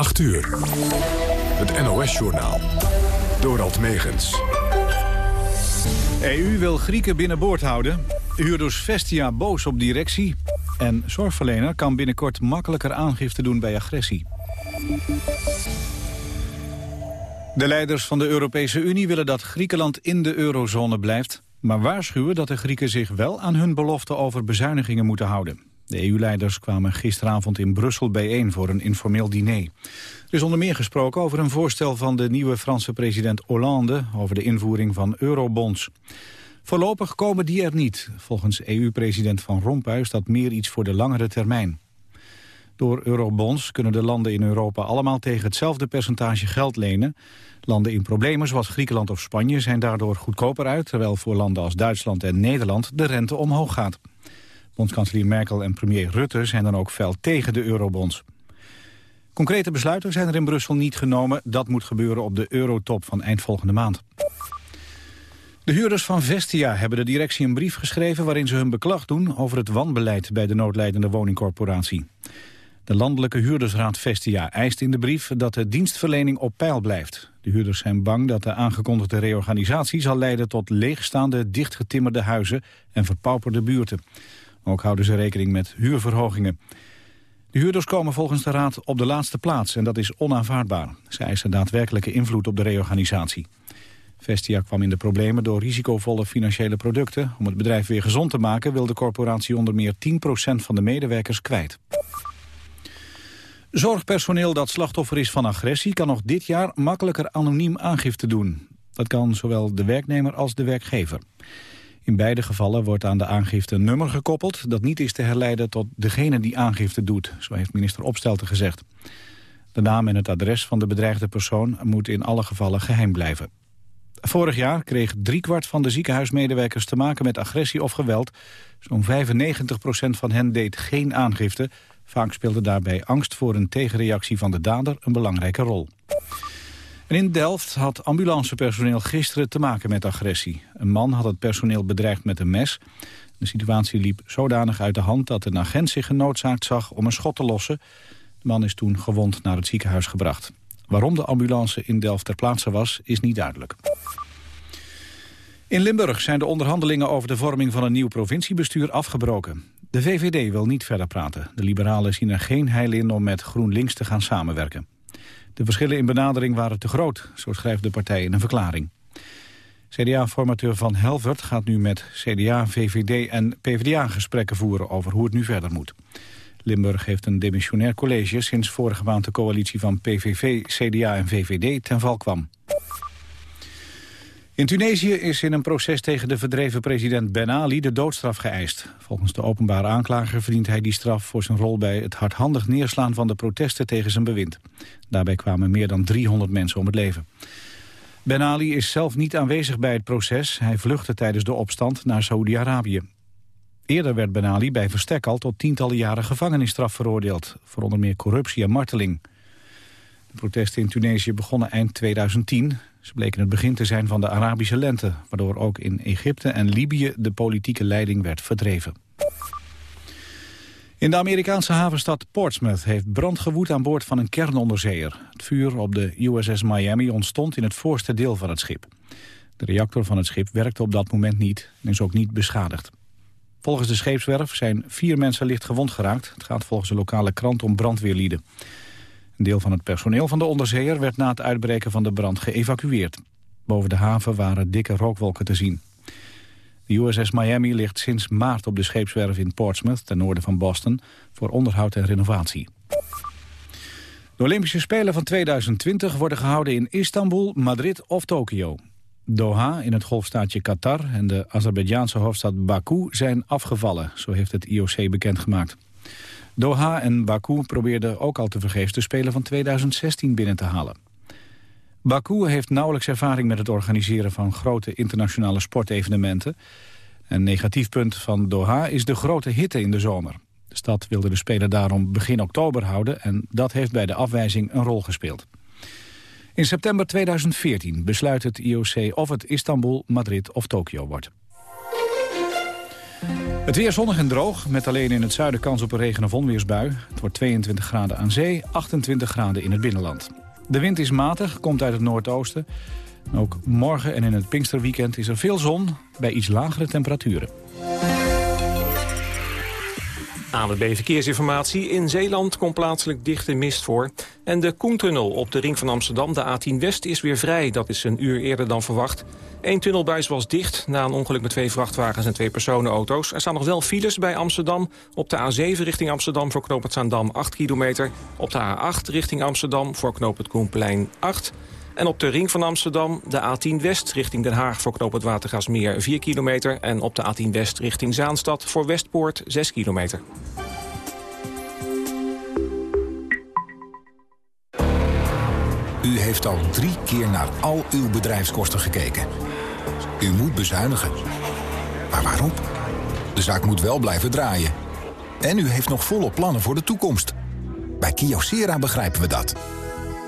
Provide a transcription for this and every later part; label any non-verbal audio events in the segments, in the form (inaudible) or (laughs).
8 uur. Het NOS-journaal. Dorald Megens. EU wil Grieken binnenboord houden. Huurders Vestia boos op directie. En zorgverlener kan binnenkort makkelijker aangifte doen bij agressie. De leiders van de Europese Unie willen dat Griekenland in de eurozone blijft... maar waarschuwen dat de Grieken zich wel aan hun belofte over bezuinigingen moeten houden. De EU-leiders kwamen gisteravond in Brussel bijeen voor een informeel diner. Er is onder meer gesproken over een voorstel van de nieuwe Franse president Hollande... over de invoering van eurobonds. Voorlopig komen die er niet. Volgens EU-president Van Rompuy is dat meer iets voor de langere termijn. Door eurobonds kunnen de landen in Europa allemaal tegen hetzelfde percentage geld lenen. Landen in problemen zoals Griekenland of Spanje zijn daardoor goedkoper uit... terwijl voor landen als Duitsland en Nederland de rente omhoog gaat. Bondskanselier Merkel en premier Rutte zijn dan ook fel tegen de eurobonds. Concrete besluiten zijn er in Brussel niet genomen. Dat moet gebeuren op de eurotop van eind volgende maand. De huurders van Vestia hebben de directie een brief geschreven... waarin ze hun beklag doen over het wanbeleid bij de noodleidende woningcorporatie. De landelijke huurdersraad Vestia eist in de brief dat de dienstverlening op peil blijft. De huurders zijn bang dat de aangekondigde reorganisatie zal leiden tot leegstaande, dichtgetimmerde huizen en verpauperde buurten. Ook houden ze rekening met huurverhogingen. De huurders komen volgens de Raad op de laatste plaats en dat is onaanvaardbaar. Ze eisen daadwerkelijke invloed op de reorganisatie. Vestia kwam in de problemen door risicovolle financiële producten. Om het bedrijf weer gezond te maken wil de corporatie onder meer 10% van de medewerkers kwijt. Zorgpersoneel dat slachtoffer is van agressie kan nog dit jaar makkelijker anoniem aangifte doen. Dat kan zowel de werknemer als de werkgever. In beide gevallen wordt aan de aangifte een nummer gekoppeld... dat niet is te herleiden tot degene die aangifte doet, zo heeft minister Opstelten gezegd. De naam en het adres van de bedreigde persoon moet in alle gevallen geheim blijven. Vorig jaar kreeg driekwart van de ziekenhuismedewerkers te maken met agressie of geweld. Zo'n 95% van hen deed geen aangifte. Vaak speelde daarbij angst voor een tegenreactie van de dader een belangrijke rol. In Delft had ambulancepersoneel gisteren te maken met agressie. Een man had het personeel bedreigd met een mes. De situatie liep zodanig uit de hand dat een agent zich genoodzaakt zag om een schot te lossen. De man is toen gewond naar het ziekenhuis gebracht. Waarom de ambulance in Delft ter plaatse was, is niet duidelijk. In Limburg zijn de onderhandelingen over de vorming van een nieuw provinciebestuur afgebroken. De VVD wil niet verder praten. De liberalen zien er geen heil in om met GroenLinks te gaan samenwerken. De verschillen in benadering waren te groot, zo schrijft de partij in een verklaring. CDA-formateur Van Helvert gaat nu met CDA, VVD en PvdA gesprekken voeren over hoe het nu verder moet. Limburg heeft een demissionair college sinds vorige maand de coalitie van PVV, CDA en VVD ten val kwam. In Tunesië is in een proces tegen de verdreven president Ben Ali de doodstraf geëist. Volgens de openbare aanklager verdient hij die straf voor zijn rol bij het hardhandig neerslaan van de protesten tegen zijn bewind. Daarbij kwamen meer dan 300 mensen om het leven. Ben Ali is zelf niet aanwezig bij het proces. Hij vluchtte tijdens de opstand naar Saoedi-Arabië. Eerder werd Ben Ali bij verstek al tot tientallen jaren gevangenisstraf veroordeeld... voor onder meer corruptie en marteling. De protesten in Tunesië begonnen eind 2010. Ze bleken het begin te zijn van de Arabische lente... waardoor ook in Egypte en Libië de politieke leiding werd verdreven. In de Amerikaanse havenstad Portsmouth heeft brand gewoed aan boord van een kernonderzeeër. Het vuur op de USS Miami ontstond in het voorste deel van het schip. De reactor van het schip werkte op dat moment niet en is ook niet beschadigd. Volgens de scheepswerf zijn vier mensen licht gewond geraakt. Het gaat volgens de lokale krant om brandweerlieden. Een deel van het personeel van de onderzeeër werd na het uitbreken van de brand geëvacueerd. Boven de haven waren dikke rookwolken te zien. De USS Miami ligt sinds maart op de scheepswerf in Portsmouth, ten noorden van Boston, voor onderhoud en renovatie. De Olympische Spelen van 2020 worden gehouden in Istanbul, Madrid of Tokio. Doha in het golfstaatje Qatar en de Azerbeidzjaanse hoofdstad Baku zijn afgevallen, zo heeft het IOC bekendgemaakt. Doha en Baku probeerden ook al te vergeefs de Spelen van 2016 binnen te halen. Baku heeft nauwelijks ervaring met het organiseren van grote internationale sportevenementen. Een negatief punt van Doha is de grote hitte in de zomer. De stad wilde de Spelen daarom begin oktober houden en dat heeft bij de afwijzing een rol gespeeld. In september 2014 besluit het IOC of het Istanbul, Madrid of Tokio wordt. Het weer zonnig en droog, met alleen in het zuiden kans op een regen- of onweersbui. Het wordt 22 graden aan zee, 28 graden in het binnenland. De wind is matig, komt uit het noordoosten. Ook morgen en in het Pinksterweekend is er veel zon bij iets lagere temperaturen. ANWB Verkeersinformatie. In Zeeland komt plaatselijk dichte mist voor. En de Koentunnel op de ring van Amsterdam, de A10 West, is weer vrij. Dat is een uur eerder dan verwacht. Eén tunnelbuis was dicht na een ongeluk met twee vrachtwagens en twee personenauto's. Er staan nog wel files bij Amsterdam. Op de A7 richting Amsterdam voor knoop het Zaandam 8 kilometer. Op de A8 richting Amsterdam voor knoop het Koenplein 8 en op de ring van Amsterdam de A10 West richting Den Haag voor knoop het Watergasmeer 4 kilometer. En op de A10 West richting Zaanstad voor Westpoort 6 kilometer. U heeft al drie keer naar al uw bedrijfskosten gekeken. U moet bezuinigen. Maar waarom? De zaak moet wel blijven draaien. En u heeft nog volop plannen voor de toekomst. Bij Kyocera begrijpen we dat.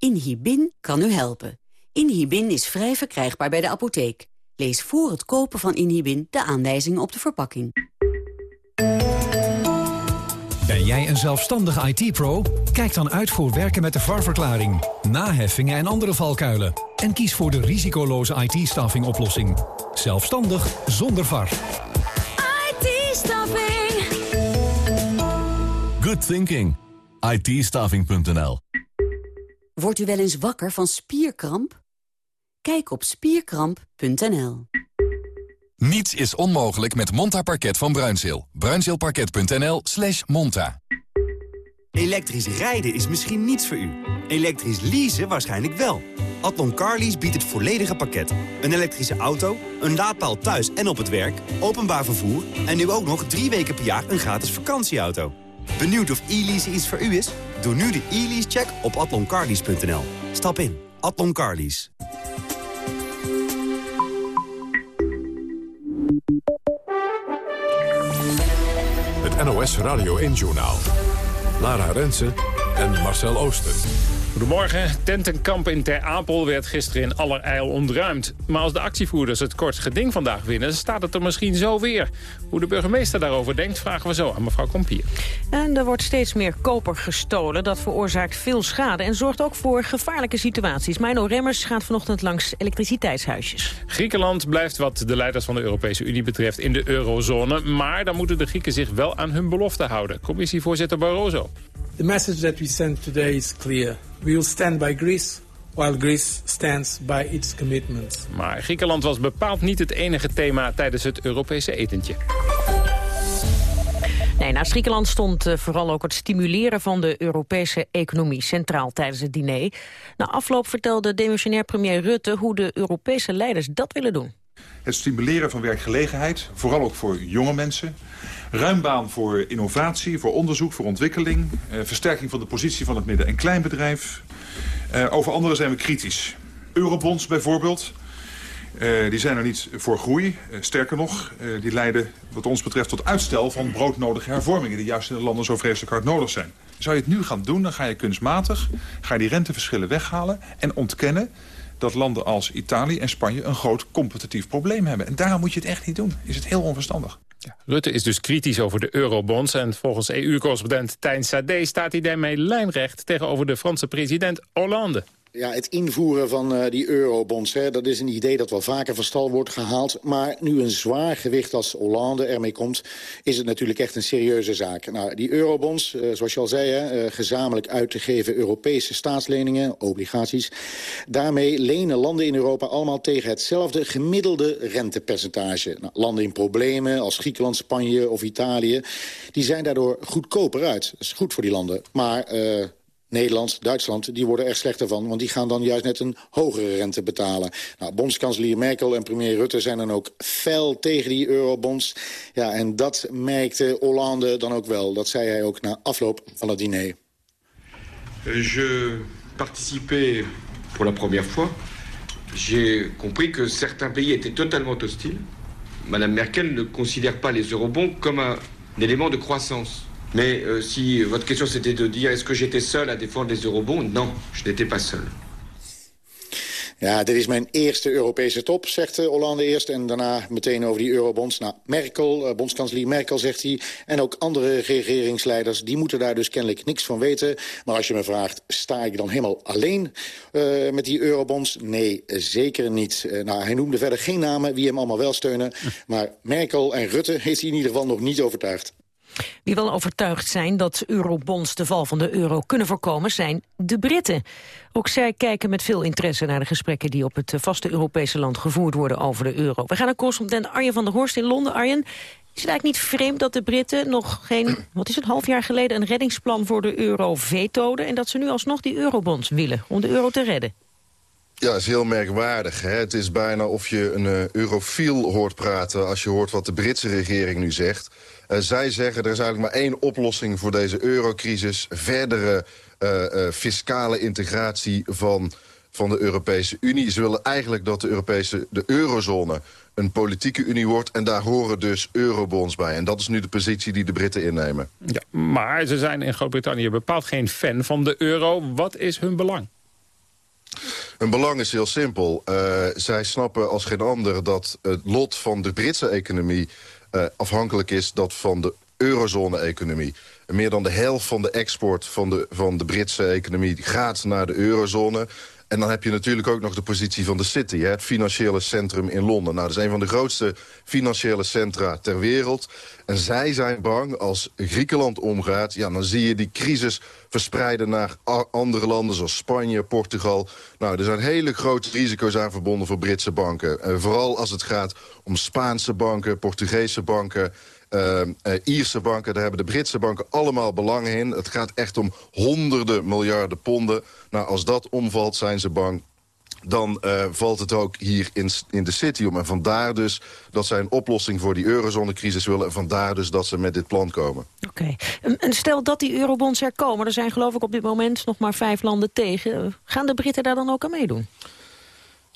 Inhibin kan u helpen. Inhibin is vrij verkrijgbaar bij de apotheek. Lees voor het kopen van Inhibin de aanwijzingen op de verpakking. Ben jij een zelfstandige IT-pro? Kijk dan uit voor werken met de VAR-verklaring, naheffingen en andere valkuilen. En kies voor de risicoloze IT-staffing oplossing. Zelfstandig zonder VAR. IT-staffing. Good thinking. it Wordt u wel eens wakker van spierkramp? Kijk op spierkramp.nl. Niets is onmogelijk met Monta Parket van Bruinzeel. Bruinzeelparket.nl slash monta. Elektrisch rijden is misschien niets voor u. Elektrisch leasen waarschijnlijk wel. Adlon Carlease biedt het volledige pakket. Een elektrische auto, een laadpaal thuis en op het werk, openbaar vervoer... en nu ook nog drie weken per jaar een gratis vakantieauto. Benieuwd of e-lease iets voor u is? Doe nu de e-lease-check op atloncarlease.nl. Stap in. Adlon Carlease. Het NOS Radio 1-journaal. Lara Rensen en Marcel Ooster. Goedemorgen. Tentenkamp in Ter Apel werd gisteren in allerijl ontruimd. Maar als de actievoerders het kort geding vandaag winnen... staat het er misschien zo weer. Hoe de burgemeester daarover denkt, vragen we zo aan mevrouw Kompier. En er wordt steeds meer koper gestolen. Dat veroorzaakt veel schade en zorgt ook voor gevaarlijke situaties. Mino Remmers gaat vanochtend langs elektriciteitshuisjes. Griekenland blijft wat de leiders van de Europese Unie betreft in de eurozone. Maar dan moeten de Grieken zich wel aan hun belofte houden. Commissievoorzitter Barroso. The message that we send today is clear. We will stand by Greece while Greece stands by its commitments. Maar Griekenland was bepaald niet het enige thema tijdens het Europese etentje. Nee, naast Griekenland stond uh, vooral ook het stimuleren van de Europese economie centraal tijdens het diner. Na afloop vertelde demissionair premier Rutte hoe de Europese leiders dat willen doen. Het stimuleren van werkgelegenheid, vooral ook voor jonge mensen. Ruim baan voor innovatie, voor onderzoek, voor ontwikkeling. Uh, versterking van de positie van het midden- en kleinbedrijf. Uh, over andere zijn we kritisch. Eurobonds bijvoorbeeld. Uh, die zijn er niet voor groei. sterker nog, die leiden wat ons betreft tot uitstel van broodnodige hervormingen... die juist in de landen zo vreselijk hard nodig zijn. Zou je het nu gaan doen, dan ga je kunstmatig ga je die renteverschillen weghalen... en ontkennen dat landen als Italië en Spanje een groot competitief probleem hebben. En daarom moet je het echt niet doen. Is het heel onverstandig. Ja, Rutte is dus kritisch over de eurobonds... en volgens EU-correspondent Tijn Sade staat hij daarmee lijnrecht... tegenover de Franse president Hollande. Ja, het invoeren van uh, die eurobonds, dat is een idee dat wel vaker van stal wordt gehaald. Maar nu een zwaar gewicht als Hollande ermee komt, is het natuurlijk echt een serieuze zaak. Nou, die eurobonds, uh, zoals je al zei, hè, uh, gezamenlijk uit te geven Europese staatsleningen, obligaties. Daarmee lenen landen in Europa allemaal tegen hetzelfde gemiddelde rentepercentage. Nou, landen in problemen als Griekenland, Spanje of Italië, die zijn daardoor goedkoper uit. Dat is goed voor die landen. Maar Nederland, Duitsland, die worden er slechter van... want die gaan dan juist net een hogere rente betalen. Nou, bondskanselier Merkel en premier Rutte zijn dan ook fel tegen die eurobonds. Ja, en dat merkte Hollande dan ook wel. Dat zei hij ook na afloop van het diner. Je participais pour la première fois. J'ai compris que certains pays étaient totalement hostiles. Madame Merkel ne considère pas les eurobonds comme un élément de croissance. Mais euh, si votre question c'était de dire est-ce que j'étais seul à défendre les eurobonds, non, je n'étais pas seul. Ja, dit is mijn eerste Europese top, zegt uh, Hollande eerst. En daarna meteen over die eurobonds. Nou, Merkel, uh, bondskanselier Merkel, zegt hij. En ook andere regeringsleiders, die moeten daar dus kennelijk niks van weten. Maar als je me vraagt, sta ik dan helemaal alleen uh, met die eurobonds? Nee, zeker niet. nou, hij noemde verder geen namen wie hem allemaal wel steunen. (laughs) Maar Merkel en Rutte heeft hij in ieder geval nog niet overtuigd. Wie wel overtuigd zijn dat eurobonds de val van de euro kunnen voorkomen, zijn de Britten. Ook zij kijken met veel interesse naar de gesprekken die op het vaste Europese land gevoerd worden over de euro. We gaan naar correspondent Arjen van der Horst in Londen. Arjen, is het eigenlijk niet vreemd dat de Britten nog geen, wat is het, half jaar geleden een reddingsplan voor de euro vetoden en dat ze nu alsnog die eurobonds willen om de euro te redden? Ja, is heel merkwaardig. Hè? Het is bijna of je een uh, eurofiel hoort praten... als je hoort wat de Britse regering nu zegt. Uh, zij zeggen er is eigenlijk maar één oplossing voor deze eurocrisis. Verdere uh, fiscale integratie van, van de Europese Unie. Ze willen eigenlijk dat de, Europese, de eurozone een politieke unie wordt. En daar horen dus eurobonds bij. En dat is nu de positie die de Britten innemen. Ja, maar ze zijn in Groot-Brittannië bepaald geen fan van de euro. Wat is hun belang? Hun belang is heel simpel. Uh, zij snappen als geen ander dat het lot van de Britse economie... Uh, afhankelijk is dat van de eurozone-economie. Meer dan de helft van de export van de, van de Britse economie gaat naar de eurozone. En dan heb je natuurlijk ook nog de positie van de City, hè, het financiële centrum in Londen. Nou, dat is een van de grootste financiële centra ter wereld. En zij zijn bang als Griekenland omgaat, ja, dan zie je die crisis verspreiden naar andere landen zoals Spanje, Portugal. Nou, er zijn hele grote risico's aan verbonden voor Britse banken. En vooral als het gaat om Spaanse banken, Portugese banken uh, uh, Ierse banken, daar hebben de Britse banken allemaal belangen in. Het gaat echt om honderden miljarden ponden. Nou, als dat omvalt, zijn ze bang dan uh, valt het ook hier in, in de city om. En vandaar dus dat zij een oplossing voor die eurozonecrisis willen... en vandaar dus dat ze met dit plan komen. Oké. En stel dat die eurobonds er komen... er zijn geloof ik op dit moment nog maar vijf landen tegen. Gaan de Britten daar dan ook aan meedoen?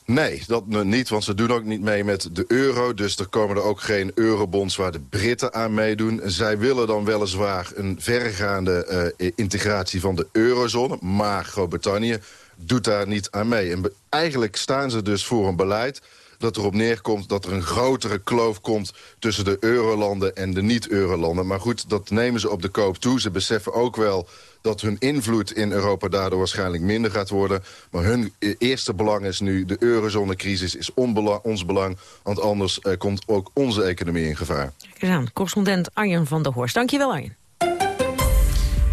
Nee, dat niet, want ze doen ook niet mee met de euro. Dus er komen er ook geen eurobonds waar de Britten aan meedoen. Zij willen dan weliswaar een verregaande uh, integratie van de eurozone. Maar Groot-Brittannië doet daar niet aan mee. En eigenlijk staan ze dus voor een beleid dat erop neerkomt dat er een grotere kloof komt... tussen de eurolanden en de niet-eurolanden. Maar goed, dat nemen ze op de koop toe. Ze beseffen ook wel dat hun invloed in Europa daardoor waarschijnlijk minder gaat worden. Maar hun eerste belang is nu, de eurozonecrisis is ons belang. Want anders uh, komt ook onze economie in gevaar. Kijk aan, correspondent Arjen van der Horst. Dankjewel Arjen.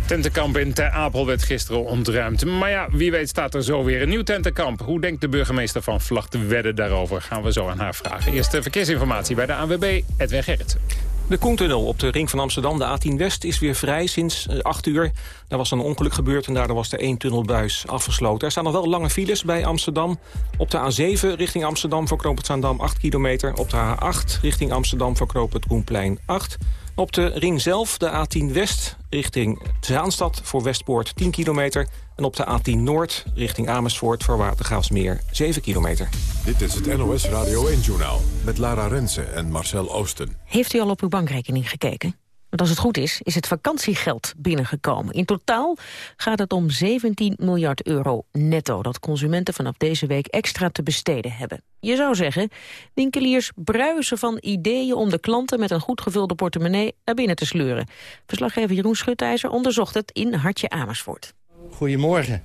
Tentenkamp in Ter Apel werd gisteren ontruimd. Maar ja, wie weet staat er zo weer een nieuw tentenkamp. Hoe denkt de burgemeester van Vlag te wedden daarover? Gaan we zo aan haar vragen. Eerst de verkeersinformatie bij de ANWB, Edwin Gerritsen. De Koentunnel op de ring van Amsterdam, de A10 West, is weer vrij sinds 8 uur. Daar was een ongeluk gebeurd en daardoor was de één tunnelbuis afgesloten. Er staan nog wel lange files bij Amsterdam. Op de A7 richting Amsterdam voor Knoop het Zaandam 8 kilometer. Op de A8 richting Amsterdam voor Knoop het Koenplein 8 op de ring zelf, de A10 West, richting Zaanstad voor Westpoort 10 kilometer. En op de A10 Noord, richting Amersfoort voor Watergraafsmeer 7 kilometer. Dit is het NOS Radio 1-journaal met Lara Rensen en Marcel Oosten. Heeft u al op uw bankrekening gekeken? Want als het goed is, is het vakantiegeld binnengekomen. In totaal gaat het om 17 miljard euro netto... dat consumenten vanaf deze week extra te besteden hebben. Je zou zeggen, winkeliers bruisen van ideeën... om de klanten met een goed gevulde portemonnee naar binnen te sleuren. Verslaggever Jeroen Schutijzer onderzocht het in Hartje Amersfoort. Goedemorgen.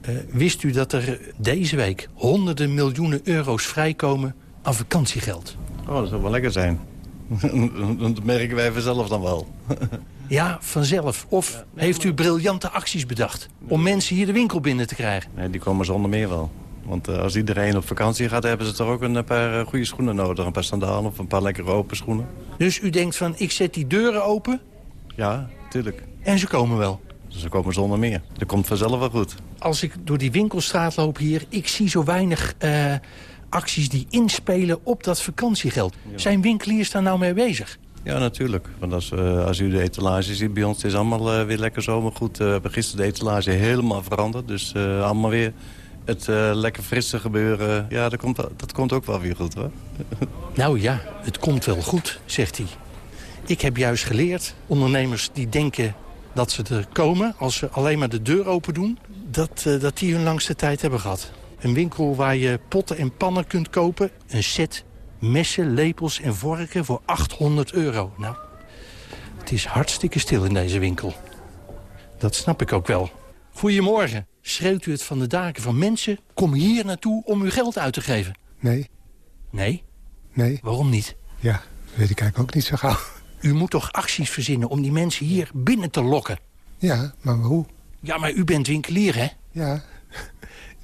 Eh, wist u dat er deze week honderden miljoenen euro's vrijkomen aan vakantiegeld? Oh, dat zou wel lekker zijn. (laughs) dat merken wij vanzelf dan wel. (laughs) ja, vanzelf. Of heeft u briljante acties bedacht om mensen hier de winkel binnen te krijgen? Nee, die komen zonder meer wel. Want uh, als iedereen op vakantie gaat, hebben ze toch ook een paar uh, goede schoenen nodig. Een paar sandalen of een paar lekkere open schoenen. Dus u denkt van, ik zet die deuren open? Ja, tuurlijk. En ze komen wel? Ze komen zonder meer. Dat komt vanzelf wel goed. Als ik door die winkelstraat loop hier, ik zie zo weinig uh, acties die inspelen op dat vakantiegeld. Ja. Zijn winkeliers daar nou mee bezig? Ja, natuurlijk. Want als, uh, als u de etalage ziet bij ons, het is allemaal uh, weer lekker zomergoed. we hebben gisteren de etalage helemaal veranderd. Dus allemaal weer het lekker frisse gebeuren. Ja, dat komt, dat komt ook wel weer goed, hoor. (laughs) nou ja, het komt wel goed, zegt hij. Ik heb juist geleerd, ondernemers die denken dat ze er komen als ze alleen maar de deur open doen... dat, dat die hun langste tijd hebben gehad. Een winkel waar je potten en pannen kunt kopen. Een set messen, lepels en vorken voor 800 euro. Nou, het is hartstikke stil in deze winkel. Dat snap ik ook wel. Goedemorgen. Schreeuwt u het van de daken van mensen? Kom hier naartoe om uw geld uit te geven. Nee. Nee? Nee. Waarom niet? Ja, weet ik eigenlijk ook niet zo gauw. U moet toch acties verzinnen om die mensen hier binnen te lokken? Ja, maar hoe? Ja, maar u bent winkelier, hè? Ja,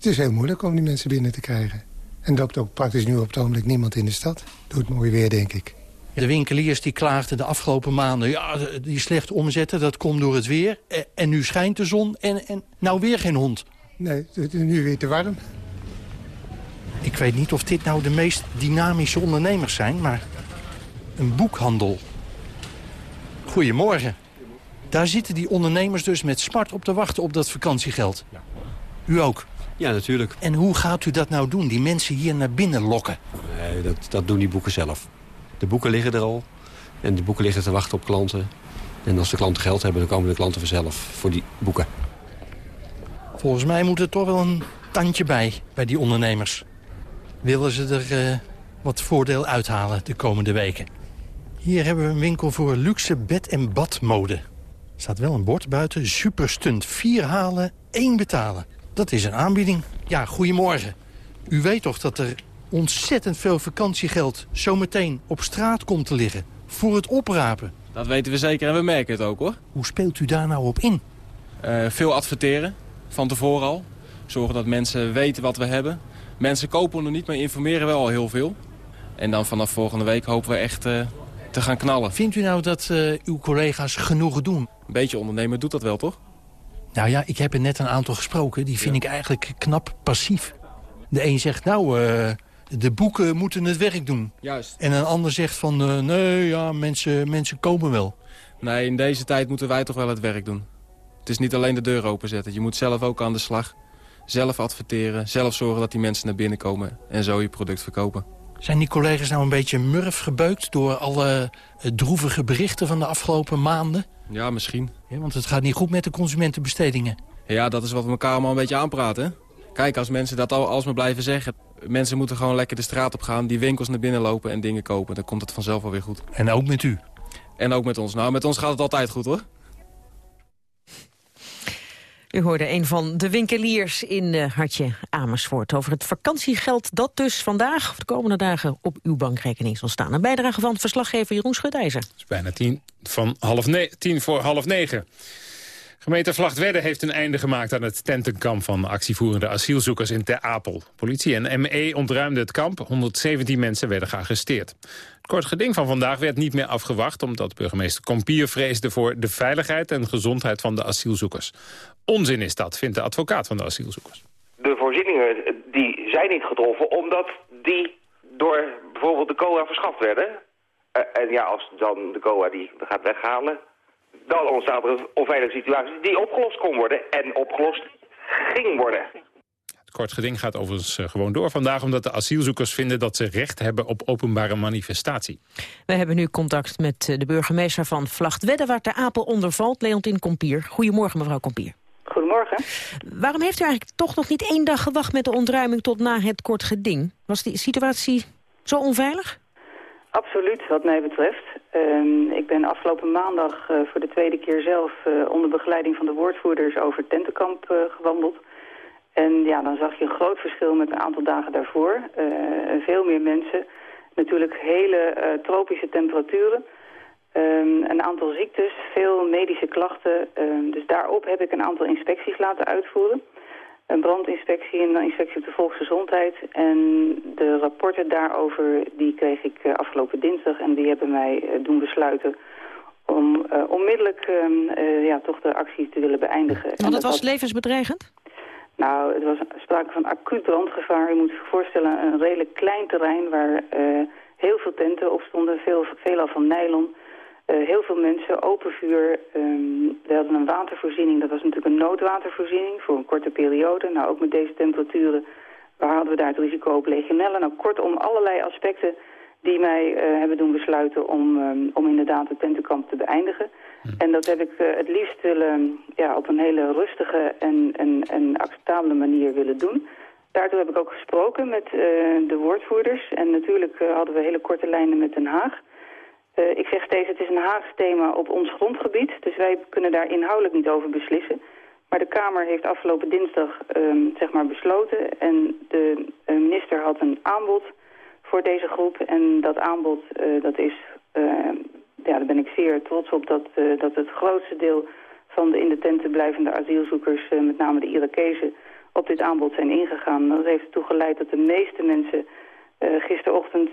het is heel moeilijk om die mensen binnen te krijgen. En dat ook praktisch nu op het ogenblik niemand in de stad. Doet mooi weer, denk ik. De winkeliers die klaagden de afgelopen maanden... ja, die slecht omzetten, dat komt door het weer. En nu schijnt de zon en, en nou weer geen hond. Nee, het is nu weer te warm. Ik weet niet of dit nou de meest dynamische ondernemers zijn, maar... een boekhandel Goedemorgen. Daar zitten die ondernemers dus met smart op te wachten op dat vakantiegeld. Ja. U ook? Ja, natuurlijk. En hoe gaat u dat nou doen, die mensen hier naar binnen lokken? Nee, dat, dat doen die boeken zelf. De boeken liggen er al. En de boeken liggen te wachten op klanten. En als de klanten geld hebben, dan komen de klanten vanzelf voor die boeken. Volgens mij moet er toch wel een tandje bij, bij die ondernemers. Willen ze er uh, wat voordeel uithalen de komende weken? Hier hebben we een winkel voor luxe bed- en badmode. Er staat wel een bord buiten. Superstunt. Vier halen, één betalen. Dat is een aanbieding. Ja, goedemorgen. U weet toch dat er ontzettend veel vakantiegeld... zometeen op straat komt te liggen. Voor het oprapen. Dat weten we zeker en we merken het ook, hoor. Hoe speelt u daar nou op in? Uh, veel adverteren. Van tevoren al. Zorgen dat mensen weten wat we hebben. Mensen kopen er niet, maar informeren wel al heel veel. En dan vanaf volgende week hopen we echt... Uh, te gaan knallen. Vindt u nou dat uh, uw collega's genoeg doen? Een beetje ondernemer doet dat wel, toch? Nou ja, ik heb er net een aantal gesproken. Die vind ja. ik eigenlijk knap passief. De een zegt, nou, uh, de boeken moeten het werk doen. Juist. En een ander zegt van, uh, nee, ja, mensen, mensen komen wel. Nee, in deze tijd moeten wij toch wel het werk doen. Het is niet alleen de deur openzetten. Je moet zelf ook aan de slag. Zelf adverteren, zelf zorgen dat die mensen naar binnen komen... en zo je product verkopen. Zijn die collega's nou een beetje murf gebeukt... door alle droevige berichten van de afgelopen maanden? Ja, misschien. Ja, want het gaat niet goed met de consumentenbestedingen. Ja, dat is wat we elkaar allemaal een beetje aanpraten. Kijk, als mensen dat al alsmaar blijven zeggen... mensen moeten gewoon lekker de straat op gaan... die winkels naar binnen lopen en dingen kopen. Dan komt het vanzelf wel weer goed. En ook met u? En ook met ons. Nou, met ons gaat het altijd goed, hoor. U hoorde een van de winkeliers in uh, Hartje Amersfoort... over het vakantiegeld dat dus vandaag of de komende dagen op uw bankrekening zal staan. Een bijdrage van verslaggever Jeroen Schutijzer. Het is bijna tien, van half tien voor half negen. Gemeente Vlachtwedde heeft een einde gemaakt aan het tentenkamp van actievoerende asielzoekers in Ter Apel. Politie en ME ontruimden het kamp. 117 mensen werden gearresteerd. Het kort geding van vandaag werd niet meer afgewacht... omdat burgemeester Kompier vreesde voor de veiligheid en gezondheid van de asielzoekers. Onzin is dat, vindt de advocaat van de asielzoekers. De voorzieningen die zijn niet getroffen omdat die door bijvoorbeeld de COA verschaft werden. Uh, en ja, als dan de COA die gaat weghalen dan ontstaat er een onveilige situatie die opgelost kon worden en opgelost ging worden. Het kort geding gaat overigens uh, gewoon door vandaag... omdat de asielzoekers vinden dat ze recht hebben op openbare manifestatie. We hebben nu contact met uh, de burgemeester van Vlachtwedde... waar de Apel onder valt, Leontien Kompier. Goedemorgen, mevrouw Kompier. Goedemorgen. Waarom heeft u eigenlijk toch nog niet één dag gewacht... met de ontruiming tot na het kort geding? Was die situatie zo onveilig? Absoluut, wat mij betreft. Uh, ik ben afgelopen maandag uh, voor de tweede keer zelf uh, onder begeleiding van de woordvoerders over Tentenkamp uh, gewandeld. En ja, dan zag je een groot verschil met een aantal dagen daarvoor. Veel meer mensen, natuurlijk hele tropische temperaturen. Um, een aantal ziektes, veel medische klachten. Um, dus daarop heb ik een aantal inspecties laten uitvoeren. Een brandinspectie en een inspectie op de volksgezondheid. En de rapporten daarover die kreeg ik uh, afgelopen dinsdag. En die hebben mij doen besluiten om onmiddellijk uh, ja, toch de actie te willen beëindigen. Want het was had... levensbedreigend? Nou, het was sprake van acuut brandgevaar. U moet zich voorstellen een redelijk klein terrein waar uh, heel veel tenten op stonden, veel, veelal van nylon. Uh, heel veel mensen, open vuur. Um, we hadden een watervoorziening, dat was natuurlijk een noodwatervoorziening voor een korte periode. Nou, ook met deze temperaturen, waar hadden we daar het risico op legionellen? Nou, kortom, allerlei aspecten die mij uh, hebben doen besluiten om, um, om inderdaad het tentenkamp te beëindigen. En dat heb ik uh, het liefst willen, ja, op een hele rustige en, en, en acceptabele manier willen doen. Daartoe heb ik ook gesproken met de woordvoerders. En natuurlijk hadden we hele korte lijnen met Den Haag. Ik zeg steeds, het is een Haags thema op ons grondgebied. Dus wij kunnen daar inhoudelijk niet over beslissen. Maar de Kamer heeft afgelopen dinsdag um, zeg maar besloten. En de minister had een aanbod voor deze groep. En dat aanbod dat is ja, daar ben ik zeer trots op dat, dat het grootste deel van de in de tenten blijvende asielzoekers, met name de Irakezen, op dit aanbod zijn ingegaan. Dat heeft ertoe geleid dat de meeste mensen gisterochtend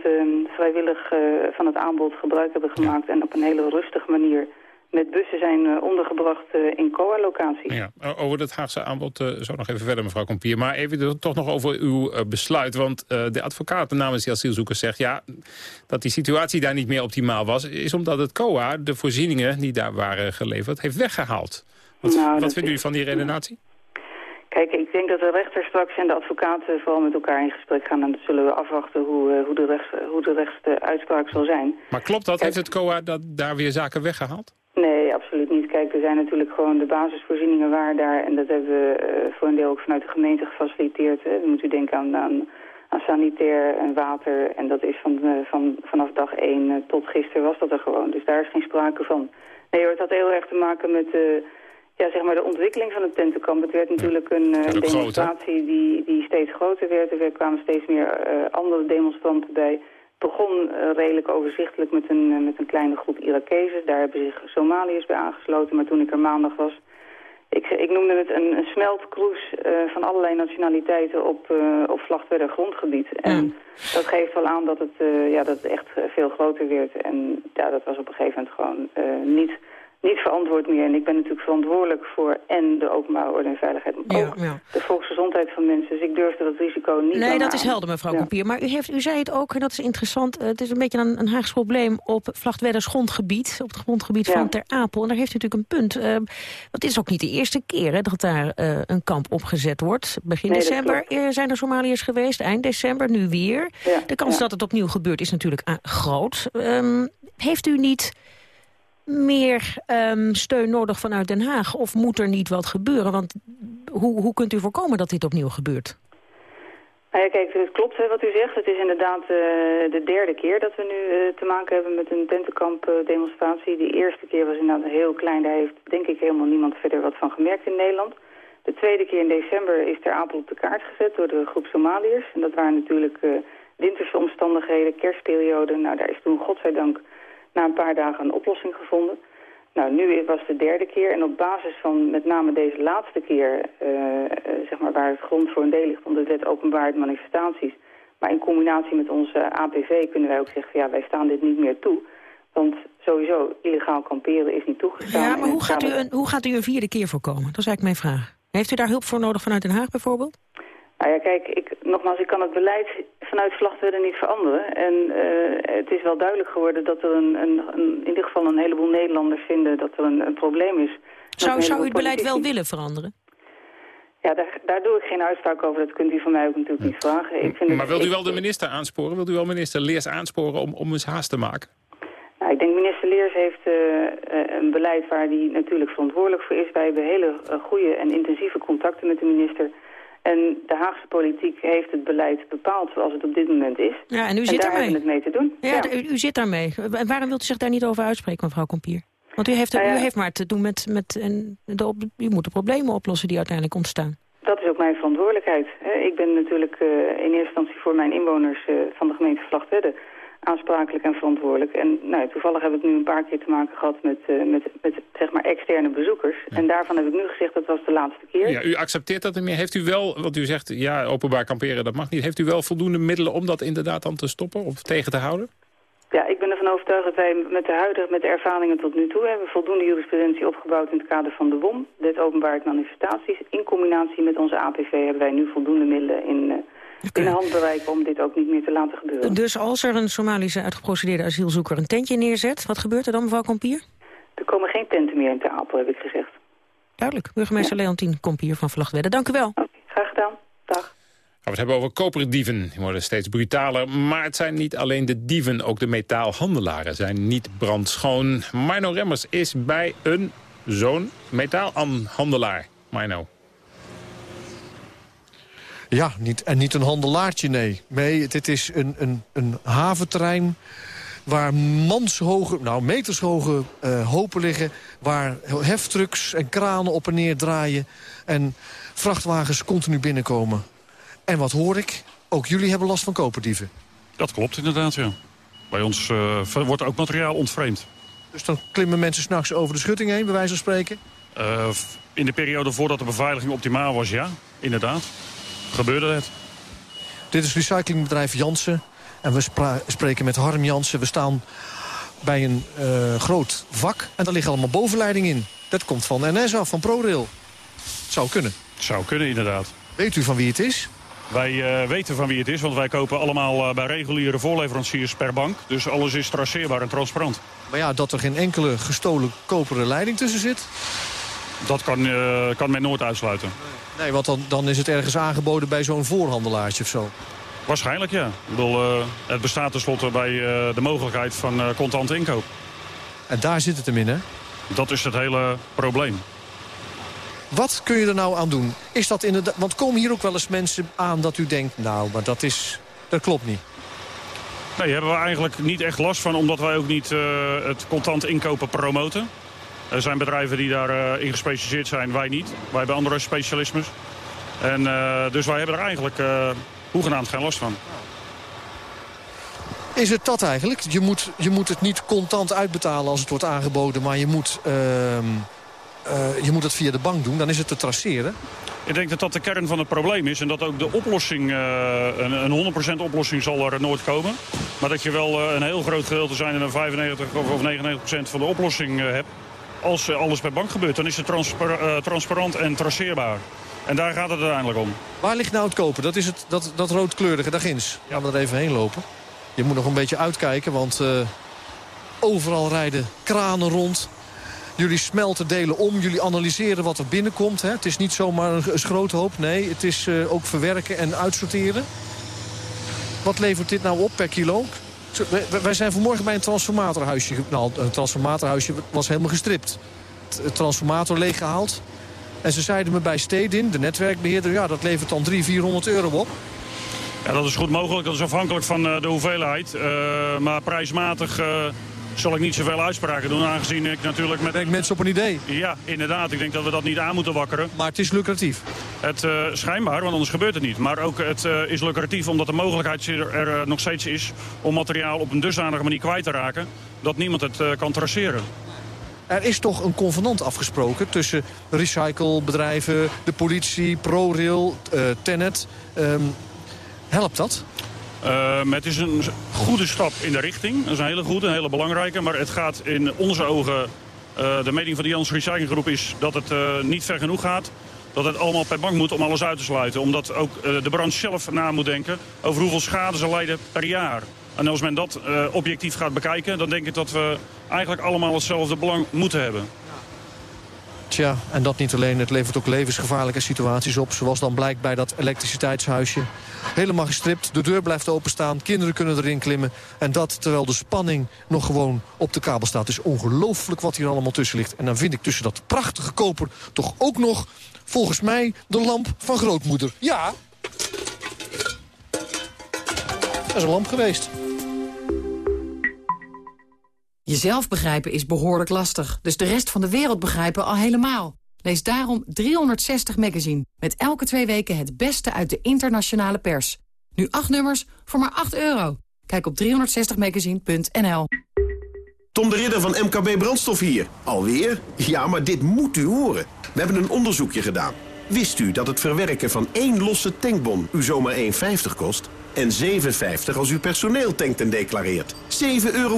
vrijwillig van het aanbod gebruik hebben gemaakt en op een hele rustige manier met bussen zijn uh, ondergebracht in COA-locaties. Ja, over het Haagse aanbod uh, zo nog even verder, mevrouw Kompier. Maar even toch nog over uw besluit. Want de advocaat namens die asielzoekers zegt... ja, dat die situatie daar niet meer optimaal was... is omdat het COA de voorzieningen die daar waren geleverd heeft weggehaald. Wat, nou, wat vindt u van die redenatie? Kijk, ik denk dat de rechter straks en de advocaten vooral met elkaar in gesprek gaan. En dan zullen we afwachten hoe, hoe, de, rechts, hoe de rechtste uitspraak zal zijn. Maar klopt dat? Kijk, heeft het COA dat daar weer zaken weggehaald? Nee, absoluut niet. Kijk, er zijn natuurlijk gewoon de basisvoorzieningen waar daar. En dat hebben we uh, voor een deel ook vanuit de gemeente gefaciliteerd. Hè. Dan moet u denken aan, aan, aan sanitair en water. En dat is van, uh, van, vanaf dag 1 uh, tot gisteren was dat er gewoon. Dus daar is geen sprake van. Nee hoor, het had heel erg te maken met ja, zeg maar de ontwikkeling van het tentenkamp. Het werd natuurlijk een, een demonstratie die, die steeds groter werd. Er kwamen steeds meer andere demonstranten bij begon uh, redelijk overzichtelijk met een, uh, met een kleine groep Irakezen. Daar hebben zich Somaliërs bij aangesloten. Maar toen ik er maandag was, ik, ik noemde het een, een smeltkroes uh, van allerlei nationaliteiten op, op Vlachtwerder grondgebied. En dat geeft wel aan dat het, ja, dat het echt veel groter werd. En ja, dat was op een gegeven moment gewoon niet niet verantwoord meer. En ik ben natuurlijk verantwoordelijk voor en de openbare orde en veiligheid, maar ook de volksgezondheid van mensen. Dus ik durfde dat risico niet Nee, dat is helder, mevrouw ja. Maar u, heeft, u zei het ook, en dat is interessant, eh, het is een beetje een, een Haags probleem op Vlachtwedders grondgebied, op het grondgebied ja. van Ter Apel. En daar heeft u natuurlijk een punt. Uh, het is ook niet de eerste keer hè, dat daar uh, een kamp opgezet wordt. Begin nee, december zijn er Somaliërs geweest, eind december, nu weer. De kans dat het opnieuw gebeurt is natuurlijk groot. Um, heeft u niet meer um, steun nodig vanuit Den Haag? Of moet er niet wat gebeuren? Want hoe, hoe kunt u voorkomen dat dit opnieuw gebeurt? Nou ja, kijk, het klopt hè, wat u zegt. Het is inderdaad uh, de derde keer dat we nu uh, te maken hebben met een tentenkamp-demonstratie. Uh, de eerste keer was inderdaad heel klein. Daar heeft denk ik helemaal niemand verder wat van gemerkt in Nederland. De tweede keer in december is Ter Apel op de kaart gezet door de groep Somaliërs. En dat waren natuurlijk winterse omstandigheden, kerstperiode. Nou, daar is toen godzijdank na een paar dagen een oplossing gevonden. Nou, nu was de derde keer en op basis van met name deze laatste keer, uh, uh, zeg maar waar het grond voor een deel ligt onder de wet openbaarheid manifestaties, maar in combinatie met onze APV kunnen wij ook zeggen, ja, wij staan dit niet meer toe. Want sowieso, illegaal kamperen is niet toegestaan. Ja, maar hoe gaat, u een, hoe gaat u een vierde keer voorkomen? Dat is eigenlijk mijn vraag. Heeft u daar hulp voor nodig vanuit Den Haag bijvoorbeeld? Nou ja, kijk, ik, nogmaals, ik kan het beleid vanuit Vlachtwedde niet veranderen. En uh, het is wel duidelijk geworden dat er een, een, een, in ieder geval een heleboel Nederlanders vinden dat er een, een probleem is. Zou, zou u het beleid wel willen veranderen? Ja, daar, daar doe ik geen uitspraak over. Dat kunt u van mij ook natuurlijk niet vragen. Ik vind maar wilt u wel de minister aansporen? Wilt u wel minister Leers aansporen om, om eens haast te maken? Nou, ik denk minister Leers heeft uh, een beleid waar hij natuurlijk verantwoordelijk voor is. Wij hebben hele uh, goede en intensieve contacten met de minister... En de Haagse politiek heeft het beleid bepaald zoals het op dit moment is. Ja, en u zit daar daarmee. het mee te doen. Ja, ja. U, u, zit daarmee. En waarom wilt u zich daar niet over uitspreken, mevrouw Kompier? Want u heeft, nou ja. u heeft maar te doen met... met en de, u moet de problemen oplossen die uiteindelijk ontstaan. Dat is ook mijn verantwoordelijkheid. Ik ben natuurlijk uh, in eerste instantie voor mijn inwoners uh, van de gemeente Vlagtwedde aansprakelijk en verantwoordelijk. En nou, toevallig heb ik nu een paar keer te maken gehad met, uh, met, met zeg maar externe bezoekers. En daarvan heb ik nu gezegd dat was de laatste keer. Ja, u accepteert dat niet meer. Heeft u wel, want u zegt ja, openbaar kamperen dat mag niet. Heeft u wel voldoende middelen om dat inderdaad dan te stoppen of tegen te houden? Ja, ik ben ervan overtuigd dat wij met de huidige, met de ervaringen tot nu toe hebben voldoende jurisprudentie opgebouwd in het kader van de WOM, dit openbaar manifestaties. In combinatie met onze APV hebben wij nu voldoende middelen in, uh, in de handbereik om dit ook niet meer te laten gebeuren. Dus als er een Somalische uitgeprocedeerde asielzoeker een tentje neerzet, wat gebeurt er dan mevrouw Kompier? Er komen geen tenten meer in Ter Apel, heb ik gezegd. Duidelijk. Burgemeester ja. Leontien Kompier van Vlachtwedde. Dank u wel. Okay, graag gedaan. Dag. Gaan we het hebben over koperdieven. Die worden steeds brutaler. Maar het zijn niet alleen de dieven, ook de metaalhandelaren zijn niet brandschoon. Mino Remmers is bij een zo'n metaalhandelaar. Mino. Ja, niet, en niet een handelaartje, nee. Nee, dit is een, een, een haventerrein waar manshoge, nou metershoge uh, hopen liggen... waar heftrucks en kranen op en neer draaien... en vrachtwagens continu binnenkomen. En wat hoor ik? Ook jullie hebben last van koperdieven. Dat klopt inderdaad, ja. Bij ons uh, wordt ook materiaal ontvreemd. Dus dan klimmen mensen s'nachts over de schutting heen, bij wijze van spreken? Uh, in de periode voordat de beveiliging optimaal was, ja. Inderdaad. Gebeurde het. Dit is recyclingbedrijf Jansen. En we spreken met Harm Jansen. We staan bij een uh, groot vak. En daar liggen allemaal bovenleidingen in. Dat komt van NS af, van ProRail. Het zou kunnen. Het zou kunnen, inderdaad. Weet u van wie het is? Wij uh, weten van wie het is, want wij kopen allemaal uh, bij reguliere voorleveranciers per bank. Dus alles is traceerbaar en transparant. Maar ja, dat er geen enkele gestolen koperen leiding tussen zit? Dat kan, uh, kan men nooit uitsluiten. Nee, want dan, dan is het ergens aangeboden bij zo'n voorhandelaartje of zo. Waarschijnlijk, ja. Ik bedoel, het bestaat tenslotte bij de mogelijkheid van contant inkoop. En daar zit het hem in, hè? Dat is het hele probleem. Wat kun je er nou aan doen? Is dat inderdaad, want komen hier ook wel eens mensen aan dat u denkt... nou, maar dat, is, dat klopt niet. Nee, daar hebben we eigenlijk niet echt last van... omdat wij ook niet uh, het contant inkopen promoten. Er zijn bedrijven die daarin uh, gespecialiseerd zijn, wij niet. Wij hebben andere specialismes. En, uh, dus wij hebben er eigenlijk hoegenaamd geen last van. Is het dat eigenlijk? Je moet, je moet het niet contant uitbetalen als het wordt aangeboden... maar je moet... Ehm, uh, je moet het via de bank doen, dan is het te traceren. Ik denk dat dat de kern van het probleem is. En dat ook de oplossing, uh, een, een 100% oplossing zal er nooit komen. Maar dat je wel een heel groot gedeelte zijn en een 95 of, of 99% van de oplossing hebt. Als alles per bank gebeurt, dan is het transpar transparant en traceerbaar. En daar gaat het uiteindelijk om. Waar ligt nou het kopen? Dat is het, dat, dat roodkleurige, daar ginds. Gaan we er even heen lopen. Je moet nog een beetje uitkijken, want overal rijden kranen rond. Jullie smelten delen om, jullie analyseren wat er binnenkomt. Hè? Het is niet zomaar een, schroothoop, nee. Het is ook verwerken en uitsorteren. Wat levert dit nou op per kilo? Wij zijn vanmorgen bij een transformatorhuisje. Nou, een transformatorhuisje was helemaal gestript. Het transformator leeggehaald. En ze zeiden me bij Stedin, de netwerkbeheerder... ja, dat levert dan 300, 400 euro op. Ja, dat is goed mogelijk. Dat is afhankelijk van uh, de hoeveelheid. Uh, maar prijsmatig zal ik niet zoveel uitspraken doen, aangezien ik natuurlijk met... Denk mensen op een idee? Ja, inderdaad. Ik denk dat we dat niet aan moeten wakkeren. Maar het is lucratief? Het uh, schijnbaar, want anders gebeurt het niet. Maar ook het uh, is lucratief omdat de mogelijkheid er, er uh, nog steeds is... om materiaal op een dusdanige manier kwijt te raken... dat niemand het kan traceren. Er is toch een convenant afgesproken tussen recyclebedrijven, de politie, ProRail, Tenet. Um, helpt dat? Uh, het is een goede stap in de richting. Dat is een hele goede, een hele belangrijke. Maar het gaat in onze ogen... Uh, de mening van de Jans Recyclinggroep is dat het uh, niet ver genoeg gaat. Dat het allemaal per bank moet om alles uit te sluiten. Omdat ook de branche zelf na moet denken over hoeveel schade ze leiden per jaar. En als men dat objectief gaat bekijken... dan denk ik dat we eigenlijk allemaal hetzelfde belang moeten hebben. Tja, en dat niet alleen. Het levert ook levensgevaarlijke situaties op. Zoals dan blijkt bij dat elektriciteitshuisje. Helemaal gestript, de deur blijft openstaan, kinderen kunnen erin klimmen. En dat terwijl de spanning nog gewoon op de kabel staat. Het is ongelooflijk wat hier allemaal tussen ligt. En dan vind ik tussen dat prachtige koper toch ook nog, volgens mij, de lamp van grootmoeder. Ja, dat is een lamp geweest. Jezelf begrijpen is behoorlijk lastig, dus de rest van de wereld begrijpen al helemaal. Lees daarom 360 Magazine. Met elke twee weken het beste uit de internationale pers. Nu acht nummers voor maar 8 euro. Kijk op 360magazine.nl. Tom de Ridder van MKB Brandstof hier. Alweer? Ja, maar dit moet u horen. We hebben een onderzoekje gedaan. Wist u dat het verwerken van één losse tankbon u zomaar 1,50 kost? En 7,50 als u personeel tankt en declareert. 7,50 euro.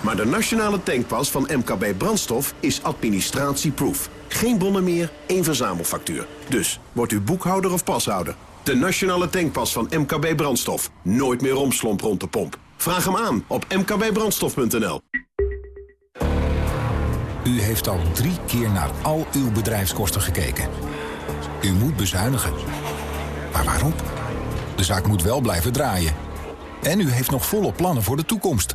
Maar de nationale tankpas van MKB Brandstof is administratieproof. Geen bonnen meer, één verzamelfactuur. Dus, wordt u boekhouder of pashouder? De nationale tankpas van MKB Brandstof. Nooit meer romslomp rond de pomp. Vraag hem aan op mkbbrandstof.nl. U heeft al drie keer naar al uw bedrijfskosten gekeken. U moet bezuinigen. Maar waarom? De zaak moet wel blijven draaien. En u heeft nog volop plannen voor de toekomst.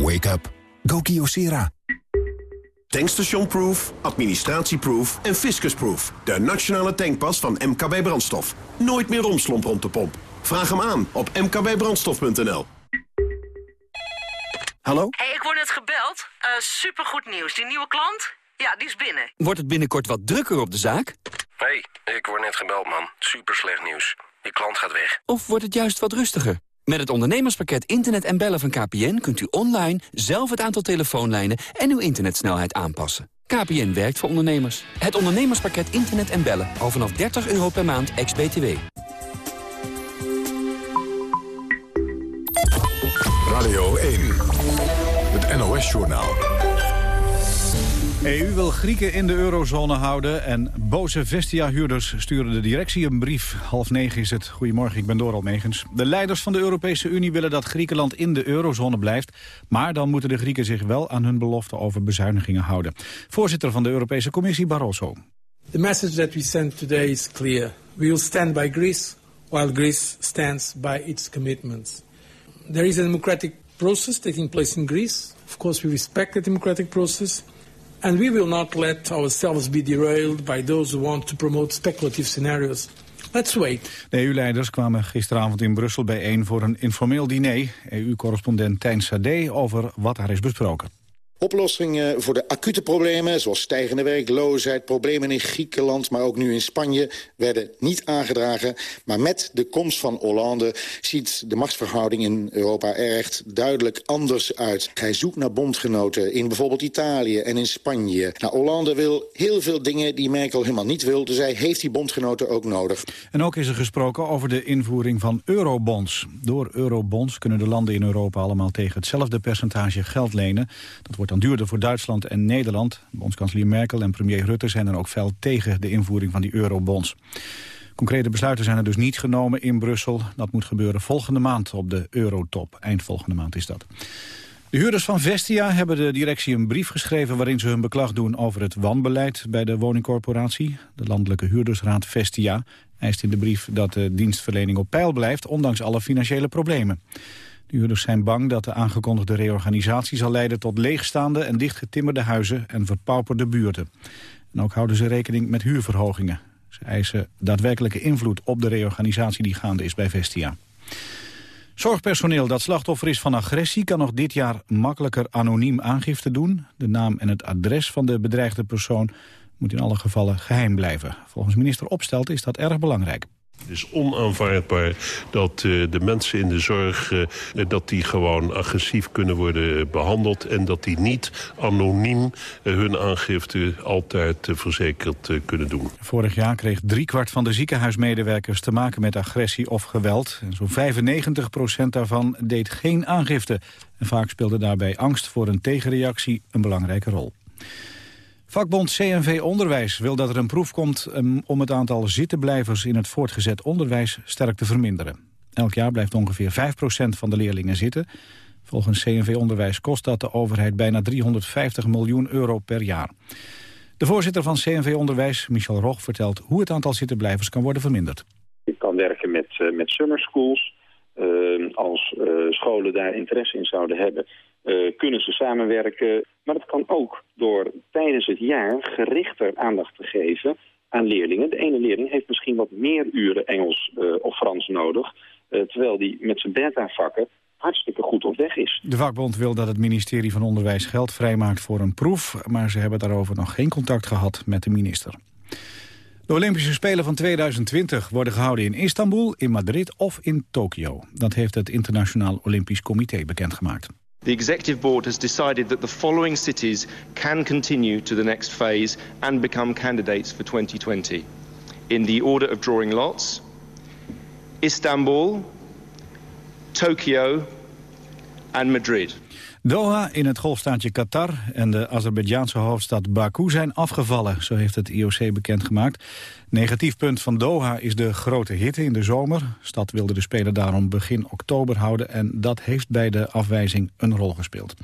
Wake up. Go Kyocera. Tankstation-proof, administratieproof en fiscusproof. De nationale tankpas van MKB Brandstof. Nooit meer romslomp rond de pomp. Vraag hem aan op mkbbrandstof.nl. Hallo? hey, ik word net gebeld. Uh, supergoed nieuws. Die nieuwe klant? Ja, die is binnen. Wordt het binnenkort wat drukker op de zaak? hey, ik word net gebeld, man. Super slecht nieuws. Die klant gaat weg. Of wordt het juist wat rustiger? Met het ondernemerspakket Internet en Bellen van KPN... kunt u online zelf het aantal telefoonlijnen en uw internetsnelheid aanpassen. KPN werkt voor ondernemers. Het ondernemerspakket Internet en Bellen. Al vanaf 30 euro per maand, ex-BTW. Radio 1. Het NOS-journaal. EU wil Grieken in de eurozone houden en boze Vestia-huurders sturen de directie een brief. Half negen is het. Goedemorgen, ik ben Doral Megens. De leiders van de Europese Unie willen dat Griekenland in de eurozone blijft. Maar dan moeten de Grieken zich wel aan hun belofte over bezuinigingen houden. Voorzitter van de Europese Commissie Barroso. The message that we send today is clear. We will stand by Greece while Greece stands by its commitments. There is a democratic process taking place in Greece. Of course, we respect the democratic process. And we will not let ourselves be derailed by those who want to promote speculative scenarios. Let's wait. De EU-leiders kwamen gisteravond in Brussel bijeen voor een informeel diner. EU-correspondent Tijn Sade over wat daar is besproken. Oplossingen voor de acute problemen, zoals stijgende werkloosheid... problemen in Griekenland, maar ook nu in Spanje... werden niet aangedragen. Maar met de komst van Hollande ziet de machtsverhouding in Europa... er echt duidelijk anders uit. Hij zoekt naar bondgenoten in bijvoorbeeld Italië en in Spanje. Nou, Hollande wil heel veel dingen die Merkel helemaal niet wil. Dus hij heeft die bondgenoten ook nodig. En ook is er gesproken over de invoering van eurobonds. Door eurobonds kunnen de landen in Europa allemaal tegen hetzelfde percentage geld lenen. Dat wordt dan duurder voor Duitsland en Nederland. Bondskanselier Merkel en premier Rutte zijn dan ook fel tegen de invoering van die eurobonds. Concrete besluiten zijn er dus niet genomen in Brussel. Dat moet gebeuren volgende maand op de eurotop. Eind volgende maand is dat. De huurders van Vestia hebben de directie een brief geschreven... waarin ze hun beklag doen over het wanbeleid bij de woningcorporatie. De landelijke huurdersraad Vestia eist in de brief dat de dienstverlening op peil blijft... ondanks alle financiële problemen. De huurders zijn bang dat de aangekondigde reorganisatie zal leiden tot leegstaande en dichtgetimmerde huizen en verpauperde buurten. En ook houden ze rekening met huurverhogingen. Ze eisen daadwerkelijke invloed op de reorganisatie die gaande is bij Vestia. Zorgpersoneel dat slachtoffer is van agressie kan nog dit jaar makkelijker anoniem aangifte doen. De naam en het adres van de bedreigde persoon moet in alle gevallen geheim blijven. Volgens minister Opstelt is dat erg belangrijk. Het is onaanvaardbaar dat uh, de mensen in de zorg... Uh, dat die gewoon agressief kunnen worden behandeld... en dat die niet anoniem uh, hun aangifte altijd verzekerd kunnen doen. Vorig jaar kreeg driekwart van de ziekenhuismedewerkers... te maken met agressie of geweld. Zo'n 95 procent daarvan deed geen aangifte. En vaak speelde daarbij angst voor een tegenreactie een belangrijke rol. Vakbond CNV Onderwijs wil dat er een proef komt um, om het aantal zittenblijvers in het voortgezet onderwijs sterk te verminderen. Elk jaar blijft ongeveer 5% van de leerlingen zitten. Volgens CNV Onderwijs kost dat de overheid bijna 350 miljoen euro per jaar. De voorzitter van CNV Onderwijs, Michel Rog, vertelt hoe het aantal zittenblijvers kan worden verminderd. Je kan werken met, uh, met summer schools. Uh, als uh, scholen daar interesse in zouden hebben, kunnen ze samenwerken. Maar het kan ook door tijdens het jaar gerichter aandacht te geven aan leerlingen. De ene leerling heeft misschien wat meer uren Engels of Frans nodig... terwijl die met zijn beta-vakken hartstikke goed op weg is. De vakbond wil dat het ministerie van Onderwijs geld vrijmaakt voor een proef... maar ze hebben daarover nog geen contact gehad met de minister. De Olympische Spelen van 2020 worden gehouden in Istanbul, in Madrid of in Tokio. Dat heeft het Internationaal Olympisch Comité bekendgemaakt. The executive board has decided that the following cities can continue to the next phase and become candidates for 2020. In the order of drawing lots, Istanbul, Tokyo, and Madrid. Doha in het golfstaatje Qatar en de Azerbeidjaanse hoofdstad Baku zijn afgevallen, zo heeft het IOC bekendgemaakt. Negatief punt van Doha is de grote hitte in de zomer. De stad wilde de Spelen daarom begin oktober houden en dat heeft bij de afwijzing een rol gespeeld.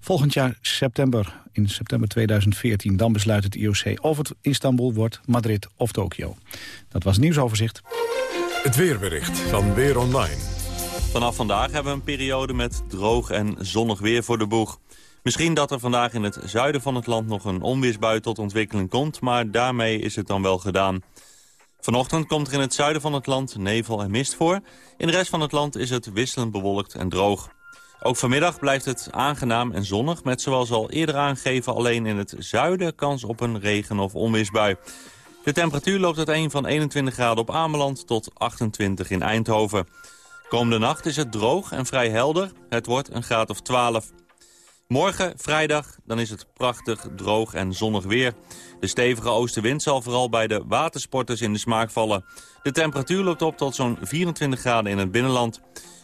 Volgend jaar september, in september 2014, dan besluit het IOC of het Istanbul wordt, Madrid of Tokio. Dat was nieuwsoverzicht. Het weerbericht van Weer Online. Vanaf vandaag hebben we een periode met droog en zonnig weer voor de boeg. Misschien dat er vandaag in het zuiden van het land nog een onweersbui tot ontwikkeling komt... maar daarmee is het dan wel gedaan. Vanochtend komt er in het zuiden van het land nevel en mist voor. In de rest van het land is het wisselend bewolkt en droog. Ook vanmiddag blijft het aangenaam en zonnig... met zoals al eerder aangegeven alleen in het zuiden kans op een regen- of onweersbui. De temperatuur loopt uiteen van 21 graden op Ameland tot 28 in Eindhoven. Komende nacht is het droog en vrij helder. Het wordt een graad of 12. Morgen, vrijdag, dan is het prachtig, droog en zonnig weer. De stevige oostenwind zal vooral bij de watersporters in de smaak vallen. De temperatuur loopt op tot zo'n 24 graden in het binnenland.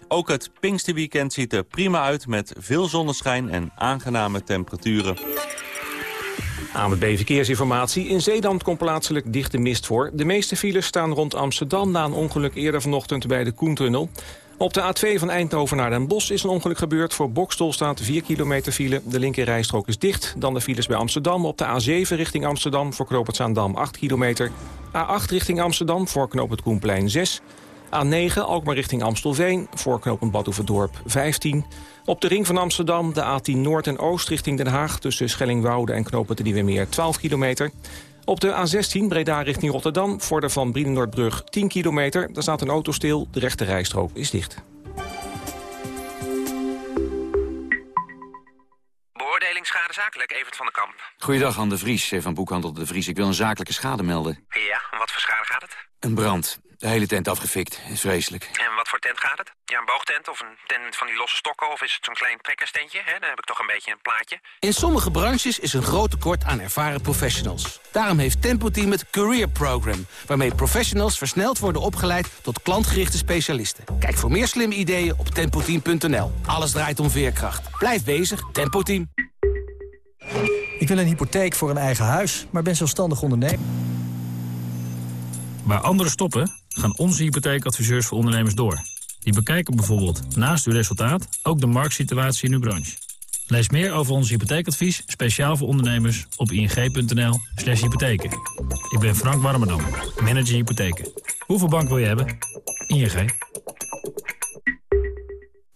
Ook het Pinksterweekend ziet er prima uit met veel zonneschijn en aangename temperaturen. AMB Verkeersinformatie. In Zeeland komt plaatselijk dichte mist voor. De meeste files staan rond Amsterdam na een ongeluk eerder vanochtend bij de Koentunnel. Op de A2 van Eindhoven naar Den Bosch is een ongeluk gebeurd. Voor Bokstol staat 4 kilometer file. De linkerrijstrook is dicht. Dan de files bij Amsterdam. Op de A7 richting Amsterdam voor Knoop het Zaandam 8 kilometer. A8 richting Amsterdam voor Knoop het Koenplein 6. A9 Alkmaar richting Amstelveen voor knooppunt Badhoevedorp 15. Op de ring van Amsterdam de A10 Noord en Oost richting Den Haag... tussen Schellingwoude en knooppunt de Nieuwe Meer 12 kilometer. Op de A16 Breda richting Rotterdam voor de Van Brienenoordbrug 10 kilometer. Daar staat een auto stil, de rechte rijstrook is dicht. Beoordeling schade zakelijk, Evert van den Kamp. Goeiedag, Anne de Vries van Boekhandel de Vries. Ik wil een zakelijke schade melden. Ja, om wat voor schade gaat het? Een brand. De hele tent afgefikt. Is vreselijk. En wat voor tent gaat het? Ja, een boogtent of een tent van die losse stokken? Of is het zo'n klein trekkerstentje? Hè? Dan heb ik toch een beetje een plaatje. In sommige branches is een groot tekort aan ervaren professionals. Daarom heeft Tempo Team het Career Program... waarmee professionals versneld worden opgeleid tot klantgerichte specialisten. Kijk voor meer slimme ideeën op tempoteam.nl. Alles draait om veerkracht. Blijf bezig, Tempo Team. Ik wil een hypotheek voor een eigen huis, maar ben zelfstandig ondernemer. Waar anderen stoppen, gaan onze hypotheekadviseurs voor ondernemers door. Die bekijken bijvoorbeeld naast uw resultaat ook de marktsituatie in uw branche. Lees meer over ons hypotheekadvies, speciaal voor ondernemers, op ing.nl slash hypotheken. Ik ben Frank Warmerdam, manager hypotheken. Hoeveel bank wil je hebben? ING.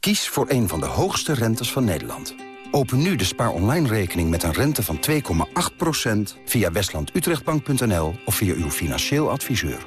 Kies voor een van de hoogste rentes van Nederland. Open nu de spaar online rekening met een rente van 2,8% via westlandutrechtbank.nl of via uw financieel adviseur.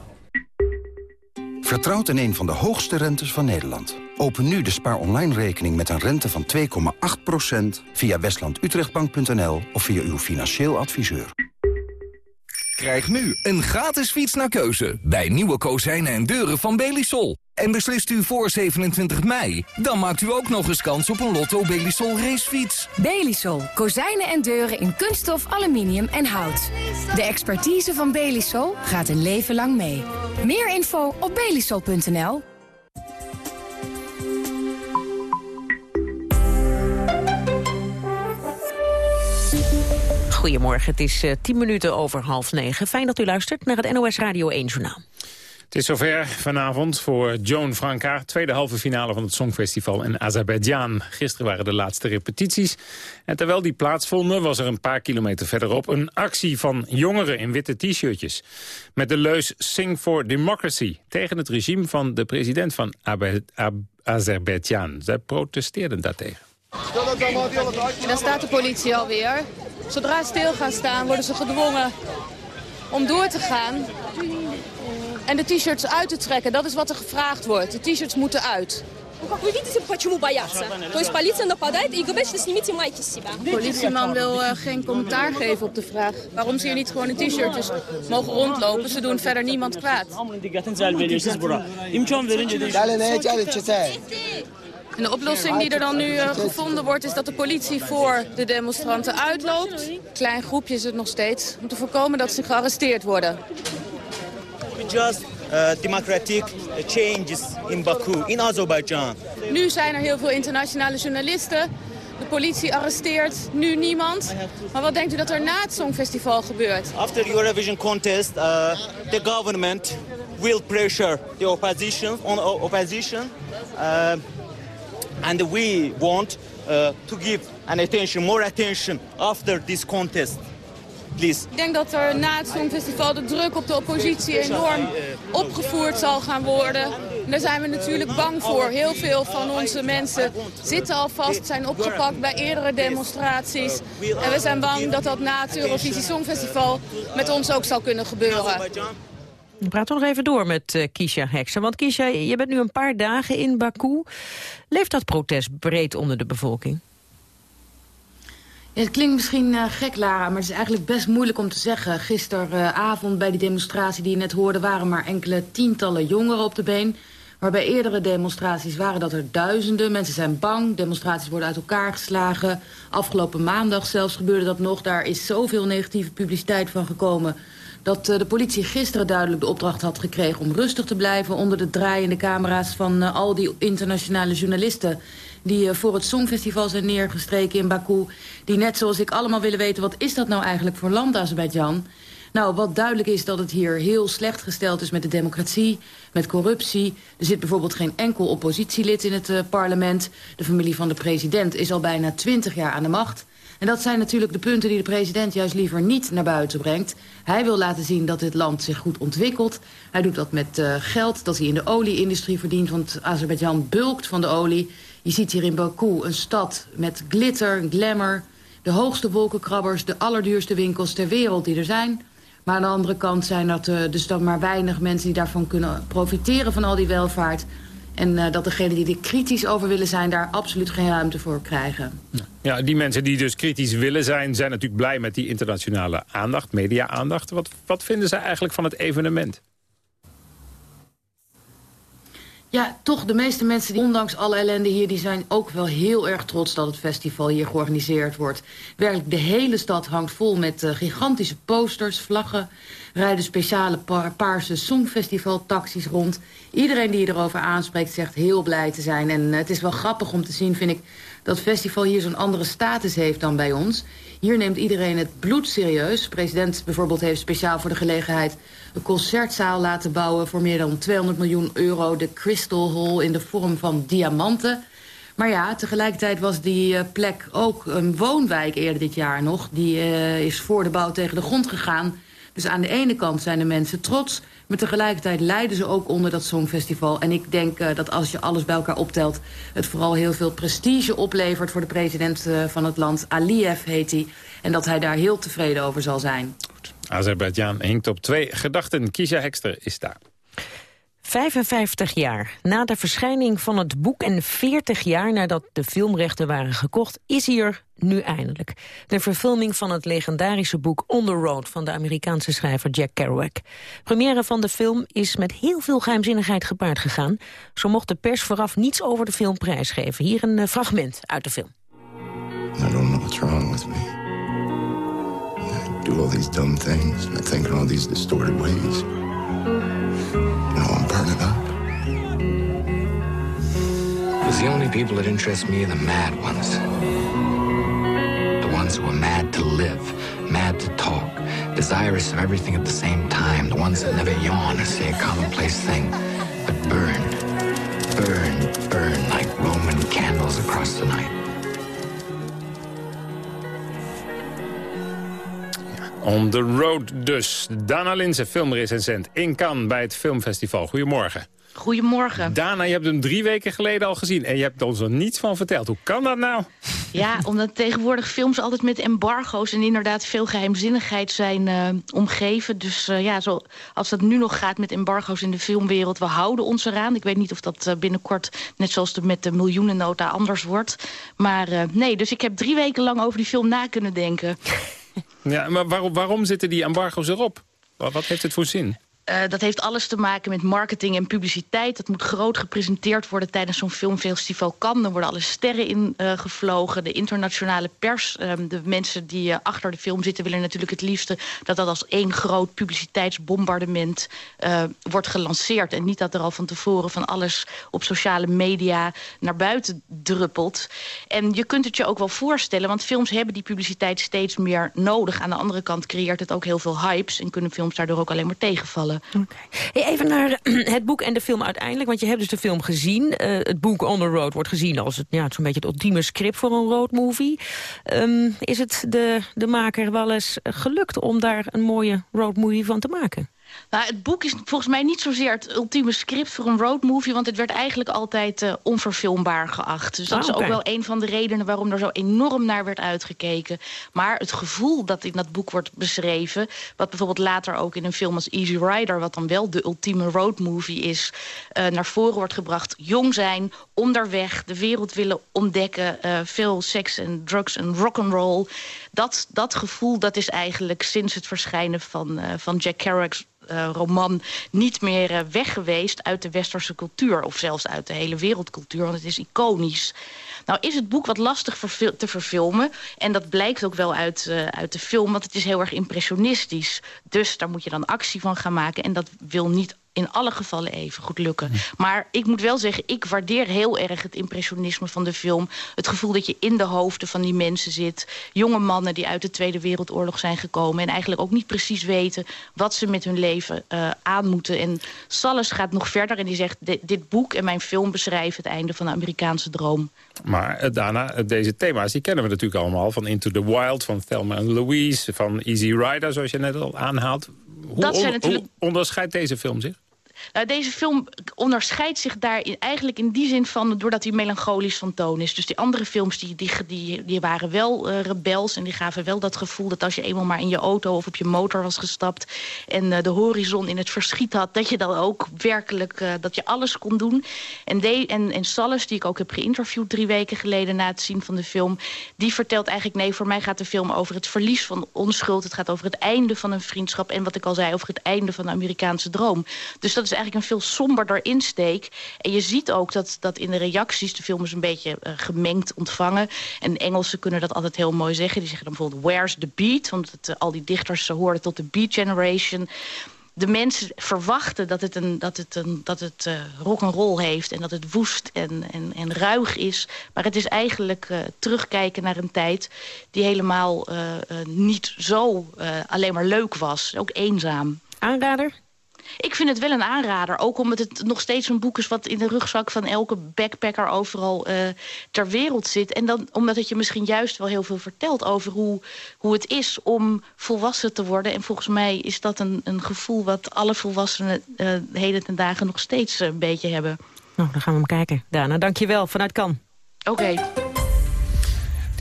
Vertrouwt in een van de hoogste rentes van Nederland. Open nu de spaar online rekening met een rente van 2,8% via westlandutrechtbank.nl of via uw financieel adviseur. Krijg nu een gratis fiets naar keuze bij nieuwe kozijnen en deuren van Belisol. En beslist u voor 27 mei? Dan maakt u ook nog eens kans op een Lotto Belisol racefiets. Belisol. Kozijnen en deuren in kunststof, aluminium en hout. De expertise van Belisol gaat een leven lang mee. Meer info op belisol.nl. Goedemorgen, het is uh, tien minuten over half negen. Fijn dat u luistert naar het NOS Radio 1 Journaal. Het is zover vanavond voor Joan Franka. Tweede halve finale van het Songfestival in Azerbeidzjan. Gisteren waren de laatste repetities. En terwijl die plaatsvonden was er een paar kilometer verderop... een actie van jongeren in witte t-shirtjes. Met de leus Sing for Democracy. Tegen het regime van de president van Azerbeidzjan. Zij protesteerden daartegen. En dan staat de politie alweer. Zodra ze stil gaan staan worden ze gedwongen om door te gaan en de t-shirts uit te trekken. Dat is wat er gevraagd wordt. De t-shirts moeten uit. De politieman wil uh, geen commentaar geven op de vraag waarom ze hier niet gewoon in t-shirtjes mogen rondlopen. Ze doen verder niemand kwaad. En de oplossing die er dan nu uh, gevonden wordt is dat de politie voor de demonstranten uitloopt. Klein groepje is het nog steeds, om te voorkomen dat ze gearresteerd worden. Just uh, democratic changes in Baku, in Azerbaijan. Nu zijn er heel veel internationale journalisten. De politie arresteert nu niemand. Maar wat denkt u dat er na het Songfestival gebeurt? After Eurovision contest, uh, the government will pressure the opposition on opposition. Uh, and we want uh, to give an attention, more attention after this contest. Please. Ik denk dat er na het Songfestival de druk op de oppositie enorm opgevoerd zal gaan worden. En daar zijn we natuurlijk bang voor. Heel veel van onze mensen zitten al vast, zijn opgepakt bij eerdere demonstraties. En we zijn bang dat dat na het Eurovisie Songfestival met ons ook zal kunnen gebeuren. We praten nog even door met uh, Kisha Heksen. Want Kisha, je bent nu een paar dagen in Baku. Leeft dat protest breed onder de bevolking? Het klinkt misschien uh, gek, Lara, maar het is eigenlijk best moeilijk om te zeggen. Gisteravond bij die demonstratie die je net hoorde... waren maar enkele tientallen jongeren op de been. Maar bij eerdere demonstraties waren dat er duizenden. Mensen zijn bang, demonstraties worden uit elkaar geslagen. Afgelopen maandag zelfs gebeurde dat nog. Daar is zoveel negatieve publiciteit van gekomen dat uh, de politie gisteren duidelijk de opdracht had gekregen... om rustig te blijven onder de draaiende camera's van uh, al die internationale journalisten... die uh, voor het Songfestival zijn neergestreken in Baku... die net zoals ik allemaal willen weten... wat is dat nou eigenlijk voor land, Azerbeidzjan? Nou, wat duidelijk is dat het hier heel slecht gesteld is met de democratie, met corruptie. Er zit bijvoorbeeld geen enkel oppositielid in het uh, parlement. De familie van de president is al bijna twintig jaar aan de macht. En dat zijn natuurlijk de punten die de president juist liever niet naar buiten brengt. Hij wil laten zien dat dit land zich goed ontwikkelt. Hij doet dat met uh, geld dat hij in de olieindustrie verdient, want Azerbeidzjan bulkt van de olie. Je ziet hier in Baku een stad met glitter, glamour, de hoogste wolkenkrabbers, de allerduurste winkels ter wereld die er zijn. Maar aan de andere kant zijn dat uh, dus dan maar weinig mensen die daarvan kunnen profiteren van al die welvaart. En uh, dat degenen die er kritisch over willen zijn... daar absoluut geen ruimte voor krijgen. Ja, die mensen die dus kritisch willen zijn... zijn natuurlijk blij met die internationale aandacht, media-aandacht. Wat, wat vinden ze eigenlijk van het evenement? Ja, toch de meeste mensen, die, ondanks alle ellende hier... die zijn ook wel heel erg trots dat het festival hier georganiseerd wordt. Werkelijk, de hele stad hangt vol met uh, gigantische posters, vlaggen... rijden speciale pa paarse songfestival-taxis rond. Iedereen die erover aanspreekt zegt heel blij te zijn. En uh, het is wel grappig om te zien, vind ik... dat festival hier zo'n andere status heeft dan bij ons. Hier neemt iedereen het bloed serieus. De president bijvoorbeeld heeft speciaal voor de gelegenheid... een concertzaal laten bouwen voor meer dan 200 miljoen euro. De Crystal Hall in de vorm van diamanten. Maar ja, tegelijkertijd was die uh, plek ook een woonwijk eerder dit jaar nog. Die uh, is voor de bouw tegen de grond gegaan. Dus aan de ene kant zijn de mensen trots... maar tegelijkertijd lijden ze ook onder dat Songfestival. En ik denk uh, dat als je alles bij elkaar optelt... het vooral heel veel prestige oplevert voor de president uh, van het land. Aliyev heet hij. En dat hij daar heel tevreden over zal zijn. Azerbeidzjan hinkt op twee gedachten. Kisha Hekster is daar. 55 jaar na de verschijning van het boek en 40 jaar nadat de filmrechten waren gekocht, is hier nu eindelijk. De verfilming van het legendarische boek On the Road van de Amerikaanse schrijver Jack Kerouac. Première van de film is met heel veel geheimzinnigheid gepaard gegaan. Zo mocht de pers vooraf niets over de film prijsgeven. Hier een eh, fragment uit de film. I don't know wrong with me. I do all these dumb things, I think in all these distorted ways. Know, I'm burning up. Because the only people that interest me are the mad ones. The ones who are mad to live, mad to talk, desirous of everything at the same time. The ones that never yawn or say a commonplace thing, but burn, burn, burn like Roman candles across the night. On the road dus. Dana Linsen, filmrecensent in Cannes bij het Filmfestival. Goedemorgen. Goedemorgen. Dana, je hebt hem drie weken geleden al gezien en je hebt ons er niets van verteld. Hoe kan dat nou? Ja, omdat tegenwoordig films altijd met embargo's en inderdaad veel geheimzinnigheid zijn uh, omgeven. Dus uh, ja, zo, als dat nu nog gaat met embargo's in de filmwereld, we houden ons eraan. Ik weet niet of dat uh, binnenkort, net zoals de, met de miljoenennota, anders wordt. Maar nee, dus ik heb drie weken lang over die film na kunnen denken. Ja, maar waarom, waarom zitten die embargo's erop? Wat heeft het voor zin? Uh, dat heeft alles te maken met marketing en publiciteit. Dat moet groot gepresenteerd worden tijdens zo'n filmfestival kan. Dan worden alle sterren in uh, gevlogen. De internationale pers, uh, de mensen die uh, achter de film zitten... willen natuurlijk het liefste dat dat als één groot publiciteitsbombardement wordt gelanceerd. En niet dat er al van tevoren van alles op sociale media naar buiten druppelt. En je kunt het je ook wel voorstellen, want films hebben die publiciteit steeds meer nodig. Aan de andere kant creëert het ook heel veel hypes... en kunnen films daardoor ook alleen maar tegenvallen. Hey, even naar (clears throat) het boek en de film uiteindelijk. Want je hebt dus de film gezien. Uh, het boek On the Road wordt gezien als het, ja, zo'n beetje het ultieme script voor een road movie. Um, is het de, de maker wel eens gelukt om daar een mooie road movie van te maken? Nou, het boek is volgens mij niet zozeer het ultieme script voor een roadmovie... want het werd eigenlijk altijd uh, onverfilmbaar geacht. Dus dat Ah, is ook wel een van de redenen waarom er zo enorm naar werd uitgekeken. Maar het gevoel dat in dat boek wordt beschreven... wat bijvoorbeeld later ook in een film als Easy Rider... wat dan wel de ultieme roadmovie is, uh, naar voren wordt gebracht. Jong zijn, onderweg, de wereld willen ontdekken... Uh, veel seks en drugs en rock'n'roll. Dat, dat gevoel dat is eigenlijk sinds het verschijnen van, uh, van Jack Kerouac's uh, roman niet meer uh, weg geweest uit de westerse cultuur. Of zelfs uit de hele wereldcultuur, want het is iconisch. Nou is het boek wat lastig te verfilmen. En dat blijkt ook wel uit, uit de film, want het is heel erg impressionistisch. Dus daar moet je dan actie van gaan maken. En dat wil niet in alle gevallen even goed lukken. Maar ik moet wel zeggen, ik waardeer heel erg het impressionisme van de film. Het gevoel dat je in de hoofden van die mensen zit. Jonge mannen die uit de Tweede Wereldoorlog zijn gekomen... en eigenlijk ook niet precies weten wat ze met hun leven uh, aan moeten. En Salles gaat nog verder en die zegt... dit, dit boek en mijn film beschrijven het einde van de Amerikaanse droom. Maar uh, daarna, uh, deze thema's, die kennen we natuurlijk allemaal. Van Into the Wild, van Thelma en Louise, van Easy Rider, zoals je net al aanhaalt. Hoe, Dat zijn natuurlijk... hoe onderscheidt deze film zich? Nou, deze film onderscheidt zich daar in, eigenlijk in die zin van... doordat hij melancholisch van toon is. Dus die andere films die, die, die, die waren wel uh, rebels... en die gaven wel dat gevoel dat als je eenmaal maar in je auto... of op je motor was gestapt en uh, de horizon in het verschiet had... dat je dan ook werkelijk uh, dat je alles kon doen. En, de, en, en Salles, die ik ook heb geïnterviewd drie weken geleden... na het zien van de film, die vertelt eigenlijk... nee, voor mij gaat de film over het verlies van onschuld. Het gaat over het einde van een vriendschap... en wat ik al zei, over het einde van de Amerikaanse droom. Dus dat is eigenlijk een veel somberder insteek. En je ziet ook dat, dat in de reacties de film is een beetje uh, gemengd ontvangen. En Engelsen kunnen dat altijd heel mooi zeggen. Die zeggen dan bijvoorbeeld, where's the beat? Want het, uh, al die dichters uh, hoorden tot de beat generation de mensen verwachten dat het, een, dat het, een, dat het uh, rock'n'roll heeft... en dat het woest en, en, en ruig is. Maar het is eigenlijk terugkijken naar een tijd... die helemaal niet zo alleen maar leuk was. Ook eenzaam. Aanrader? Ik vind het wel een aanrader. Ook omdat het nog steeds een boek is wat in de rugzak van elke backpacker overal uh, ter wereld zit. En dan omdat het je misschien juist wel heel veel vertelt over hoe, hoe het is om volwassen te worden. En volgens mij is dat een, een gevoel wat alle volwassenen uh, heden ten dagen nog steeds een beetje hebben. Nou, dan gaan we hem kijken. Dana, dank je wel vanuit Kan. Oké. Okay.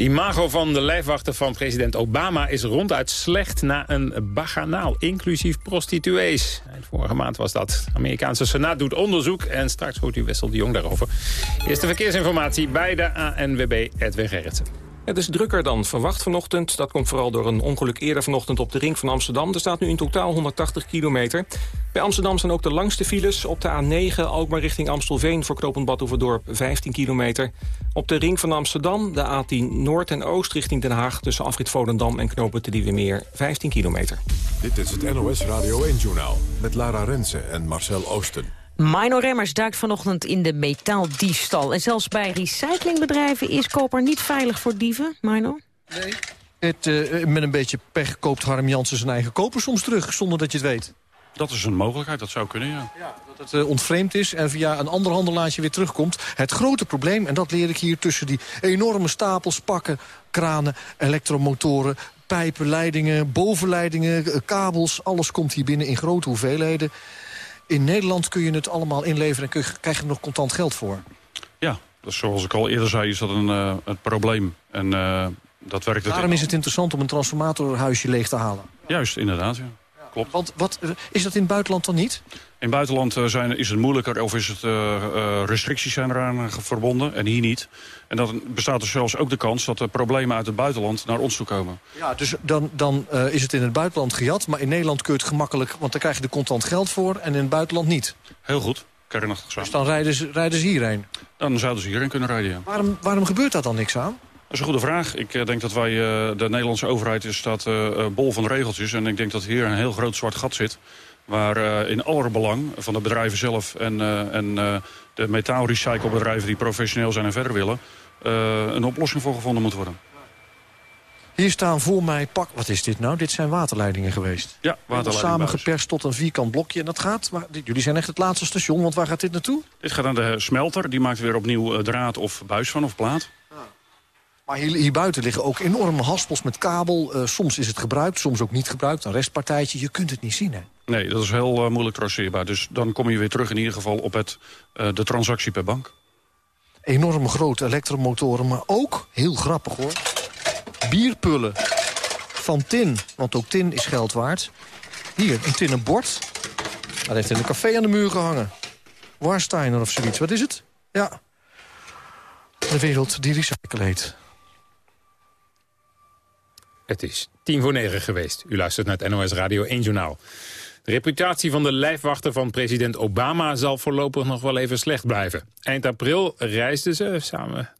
De imago van de lijfwachten van president Obama is ronduit slecht na een baganaal, inclusief prostituees. Vorige maand was dat. De Amerikaanse Senaat doet onderzoek en straks hoort u Wessel de Jong daarover. Eerste verkeersinformatie bij de ANWB Edwin Gerritsen. Het is drukker dan verwacht vanochtend. Dat komt vooral door een ongeluk eerder vanochtend op de ring van Amsterdam. Er staat nu in totaal 180 kilometer. Bij Amsterdam zijn ook de langste files. Op de A9 Alkmaar richting Amstelveen voor knooppunt Badhoevedorp 15 kilometer. Op de ring van Amsterdam de A10 Noord en Oost richting Den Haag... tussen Afrit Volendam en knooppunt de Nieuwe Meer 15 kilometer. Dit is het NOS Radio 1-journaal met Lara Rensen en Marcel Oosten. Mino Remmers duikt vanochtend in de metaaldiefstal. En zelfs bij recyclingbedrijven is koper niet veilig voor dieven. Mino? Nee. Het, uh, met een beetje pech koopt Harm Jansen zijn eigen koper soms terug... zonder dat je het weet. Dat is een mogelijkheid, dat zou kunnen, ja. ja dat het uh, ontvreemd is en via een ander handelaartje weer terugkomt. Het grote probleem, en dat leer ik hier tussen die enorme stapels pakken... kranen, elektromotoren, pijpen, leidingen, bovenleidingen, eh, kabels... alles komt hier binnen in grote hoeveelheden. In Nederland kun je het allemaal inleveren en kun je, krijg je er nog contant geld voor. Ja, dus zoals ik al eerder zei, is dat een, uh, een probleem. En uh, dat werkt het Daarom is het interessant om een transformatorhuisje leeg te halen. Juist, inderdaad, ja. Klopt. Want wat, is dat in het buitenland dan niet? In het buitenland zijn, is het moeilijker of is het, uh, uh, restricties zijn eraan verbonden en hier niet. En dan bestaat er zelfs ook de kans dat er problemen uit het buitenland naar ons toe komen. Ja, dus dan, dan uh, is het in het buitenland gejat, maar in Nederland kun je het gemakkelijk... want dan krijg je er contant geld voor en in het buitenland niet. Heel goed, kernachtig zo. Dus dan rijden ze, rijden ze hierheen? Dan zouden ze hierheen kunnen rijden, ja. Waarom, waarom gebeurt daar dan niks aan? Dat is een goede vraag. Ik uh, denk dat wij, uh, de Nederlandse overheid is staat uh, bol van regeltjes. En ik denk dat hier een heel groot zwart gat zit. Waar in aller belang van de bedrijven zelf en, en de metaalrecyclebedrijven die professioneel zijn en verder willen... een oplossing voor gevonden moet worden. Hier staan voor mij pak... Wat is dit nou? Dit zijn waterleidingen geweest. Ja, waterleidingen. Samengeperst tot een vierkant blokje. En dat gaat... Maar, jullie zijn echt het laatste station, want waar gaat dit naartoe? Dit gaat aan de smelter. Die maakt weer opnieuw draad of buis van of plaat. Maar hier, hier, buiten liggen ook enorme haspels met kabel. Uh, soms is het gebruikt, soms ook niet gebruikt. Een restpartijtje, je kunt het niet zien, hè? Nee, dat is heel uh, moeilijk traceerbaar. Dus dan kom je weer terug in ieder geval op het, uh, de transactie per bank. Enorme grote elektromotoren, maar ook, heel grappig hoor... bierpullen van tin, want ook tin is geld waard. Hier, een tinnen bord. Dat heeft in een café aan de muur gehangen. Warsteiner of zoiets, wat is het? Ja, de wereld die recycle heet. Het is tien voor negen geweest. U luistert naar het NOS Radio 1 Journaal. De reputatie van de lijfwachter van president Obama zal voorlopig nog wel even slecht blijven. Eind april reisden ze samen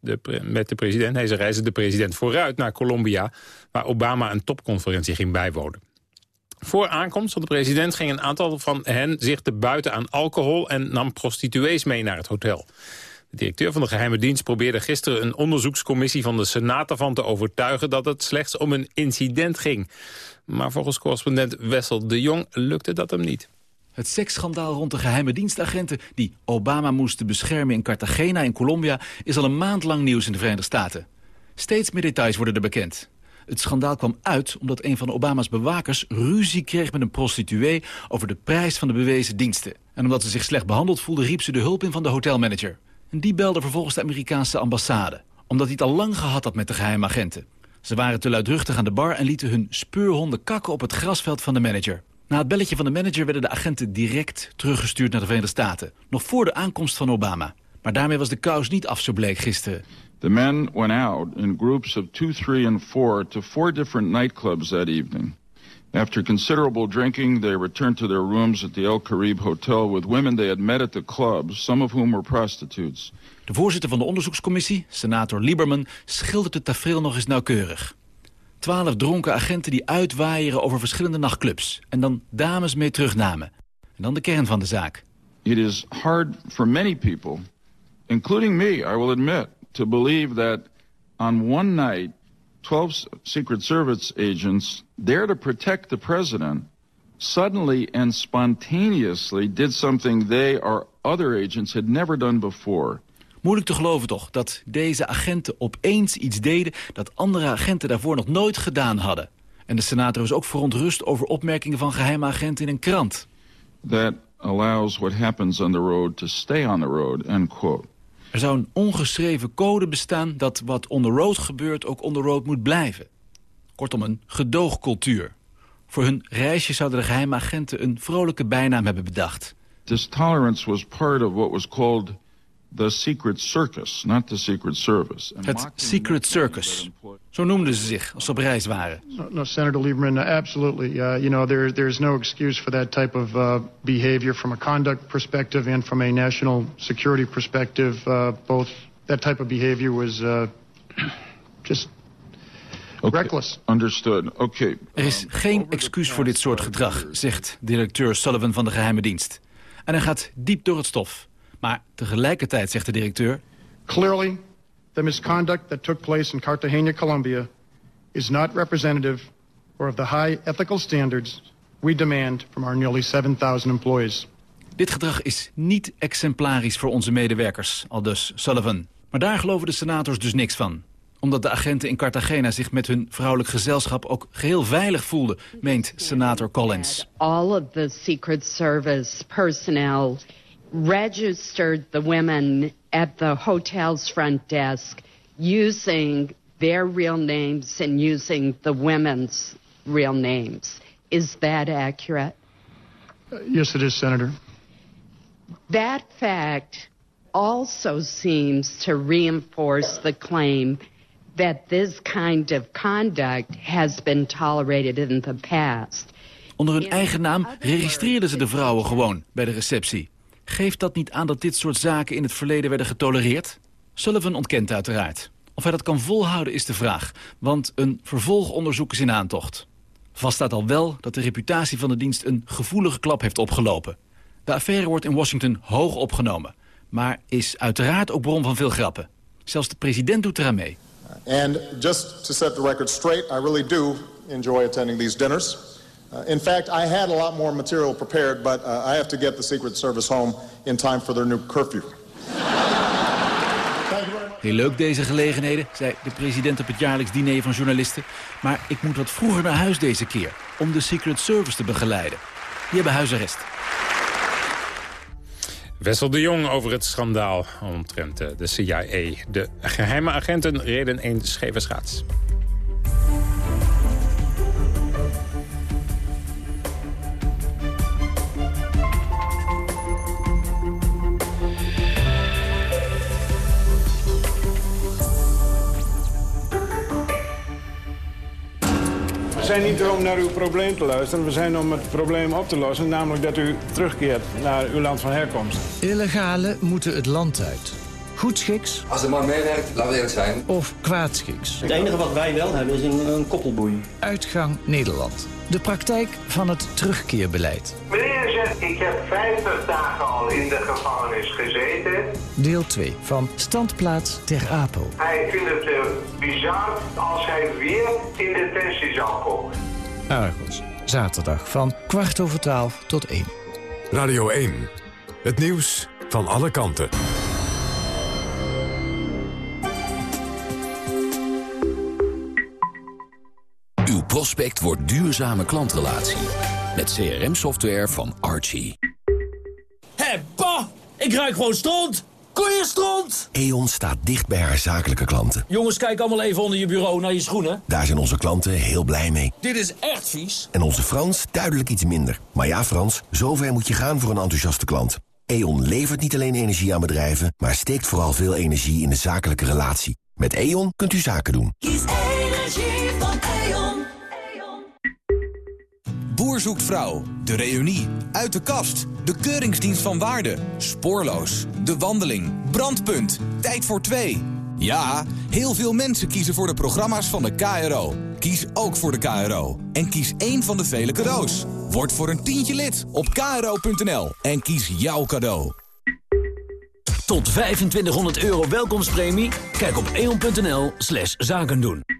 met de president, nee, ze reisden de president vooruit naar Colombia, waar Obama een topconferentie ging bijwonen. Voor aankomst van de president ging een aantal van hen zich te buiten aan alcohol en nam prostituees mee naar het hotel. De directeur van de geheime dienst probeerde gisteren een onderzoekscommissie van de Senaat ervan te overtuigen dat het slechts om een incident ging. Maar volgens correspondent Wessel de Jong lukte dat hem niet. Het seksschandaal rond de geheime dienstagenten die Obama moesten beschermen in Cartagena in Colombia is al een maand lang nieuws in de Verenigde Staten. Steeds meer details worden er bekend. Het schandaal kwam uit omdat een van Obama's bewakers ruzie kreeg met een prostituee over de prijs van de bewezen diensten. En omdat ze zich slecht behandeld voelde riep ze de hulp in van de hotelmanager. En die belde vervolgens de Amerikaanse ambassade. Omdat hij het al lang gehad had met de geheime agenten. Ze waren te luidruchtig aan de bar en lieten hun speurhonden kakken op het grasveld van de manager. Na het belletje van de manager werden de agenten direct teruggestuurd naar de Verenigde Staten. Nog voor de aankomst van Obama. Maar daarmee was de kous niet af, zo bleek gisteren. The men went out in groups of two, three and four to four different nightclubs that evening. After considerable drinking, they returned to their rooms at the El Caribe Hotel with women they had met at the club, some of whom were prostitutes. De voorzitter van de onderzoekscommissie, senator Lieberman, schildert het tafereel nog eens nauwkeurig. Twaalf dronken agenten die uitwaaieren over verschillende nachtclubs... en dan dames mee terugnamen. En dan de kern van de zaak. It is hard for many people, including me, I will admit, to believe that on one night 12 Secret Service agents there to protect the president suddenly and spontaneously did something they or other agents had never done before. Moeilijk te geloven toch, dat deze agenten opeens iets deden... dat andere agenten daarvoor nog nooit gedaan hadden. En de senator is ook verontrust over opmerkingen van geheime agenten in een krant. That allows what happens on the road to stay on the road, end quote. Er zou een ongeschreven code bestaan dat wat on the road gebeurt ook on the road moet blijven. Kortom, een gedoogcultuur. Voor hun reisje zouden de geheime agenten een vrolijke bijnaam hebben bedacht. This tolerance was part of what was called the Secret Circus, not the Secret Service. Het Secret Circus. Zo noemden ze zich als ze op reis waren. No, no, Senator Lieberman, uh, absolutely. Uh, you know, there, there's no excuse for that type of uh, behavior from a conduct perspective and from a national security perspective. Uh, both that type of behavior was uh, (clears throat) just reckless. Understood. Okay. Er is geen excuus voor dit soort gedrag, zegt directeur Sullivan van de geheime dienst. En hij gaat diep door het stof. Maar tegelijkertijd zegt de directeur... Clearly, the misconduct that took place in Cartagena, Colombia is not representative or of the high ethical standards we demand from our nearly 7,000 employees. Dit gedrag is niet exemplarisch voor onze medewerkers, aldus Sullivan. Maar daar geloven de senators dus niks van omdat de agenten in Cartagena zich met hun vrouwelijk gezelschap ook geheel veilig voelden, meent senator Collins. All of the Secret Service personnel registered the women at the hotel's front desk using their real names and using the women's real names. Is that accurate? Uh, yes, it is, Senator. That fact also seems to reinforce the claim that this kind of conduct has been tolerated in the past. Onder hun eigen naam registreerden ze de vrouwen gewoon bij de receptie. Geeft dat niet aan dat dit soort zaken in het verleden werden getolereerd? Sullivan ontkent uiteraard. Of hij dat kan volhouden is de vraag, want een vervolgonderzoek is in aantocht. Vast staat al wel dat de reputatie van de dienst een gevoelige klap heeft opgelopen. De affaire wordt in Washington hoog opgenomen, maar is uiteraard ook bron van veel grappen. Zelfs de president doet eraan mee. And just to record straight, I really do enjoy attending these dinners. Uh, in fact, I had a lot more material prepared, but uh, I have to get the Secret Service home in time for their new curfew. Heel leuk deze gelegenheden, zei de president op het jaarlijks diner van journalisten. Maar ik moet wat vroeger naar huis deze keer, om de Secret Service te begeleiden. Die hebben huisarrest. Wessel de Jong over het schandaal omtrent de CIA. De geheime agenten reden een scheve schaats. Zijn niet om naar uw probleem te luisteren. We zijn om het probleem op te lossen. Namelijk dat u terugkeert naar uw land van herkomst. Illegale moeten het land uit. Goedschiks. Als de man meewerkt, laten we eerlijk zijn. Of kwaadschiks. Het enige wat wij wel hebben is een, een koppelboei. Uitgang Nederland. De praktijk van het terugkeerbeleid. Meneer zegt, ik heb 50 dagen al in de gevangenis gezeten. Deel 2 van Standplaats Ter Apel. Hij vindt het uh, bizar als hij weer in detentie zal komen. Argos, zaterdag van kwart over twaalf tot één. Radio 1, het nieuws van alle kanten. Prospect wordt duurzame klantrelatie. Met CRM-software van Archie. Hé, hey, pa! Ik ruik gewoon stront! Koeiestront! E.ON staat dicht bij haar zakelijke klanten. Jongens, kijk allemaal even onder je bureau naar je schoenen. Daar zijn onze klanten heel blij mee. Dit is echt vies. En onze Frans duidelijk iets minder. Maar ja, Frans, zover moet je gaan voor een enthousiaste klant. E.ON levert niet alleen energie aan bedrijven... maar steekt vooral veel energie in de zakelijke relatie. Met E.ON kunt u zaken doen. Kies energie Boer zoekt vrouw, de reunie, uit de kast, de keuringsdienst van waarde, spoorloos, de wandeling, brandpunt, tijd voor twee. Ja, heel veel mensen kiezen voor de programma's van de KRO. Kies ook voor de KRO. En kies één van de vele cadeaus. Word voor een tientje lid op kro.nl en kies jouw cadeau. Tot 2500 euro welkomstpremie? Kijk op eon.nl slash zakendoen.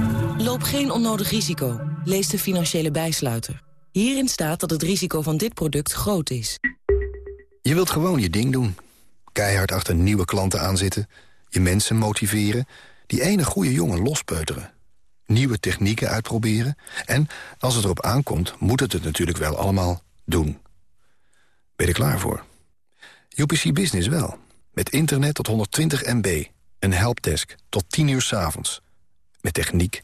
Loop geen onnodig risico. Lees de financiële bijsluiter. Hierin staat dat het risico van dit product groot is. Je wilt gewoon je ding doen. Keihard achter nieuwe klanten aanzitten. Je mensen motiveren. Die ene goede jongen lospeuteren. Nieuwe technieken uitproberen. En als het erop aankomt, moet het het natuurlijk wel allemaal doen. Ben je er klaar voor? UPC Business wel. Met internet tot 120 MB. Een helpdesk tot 10 uur s avonds. Met techniek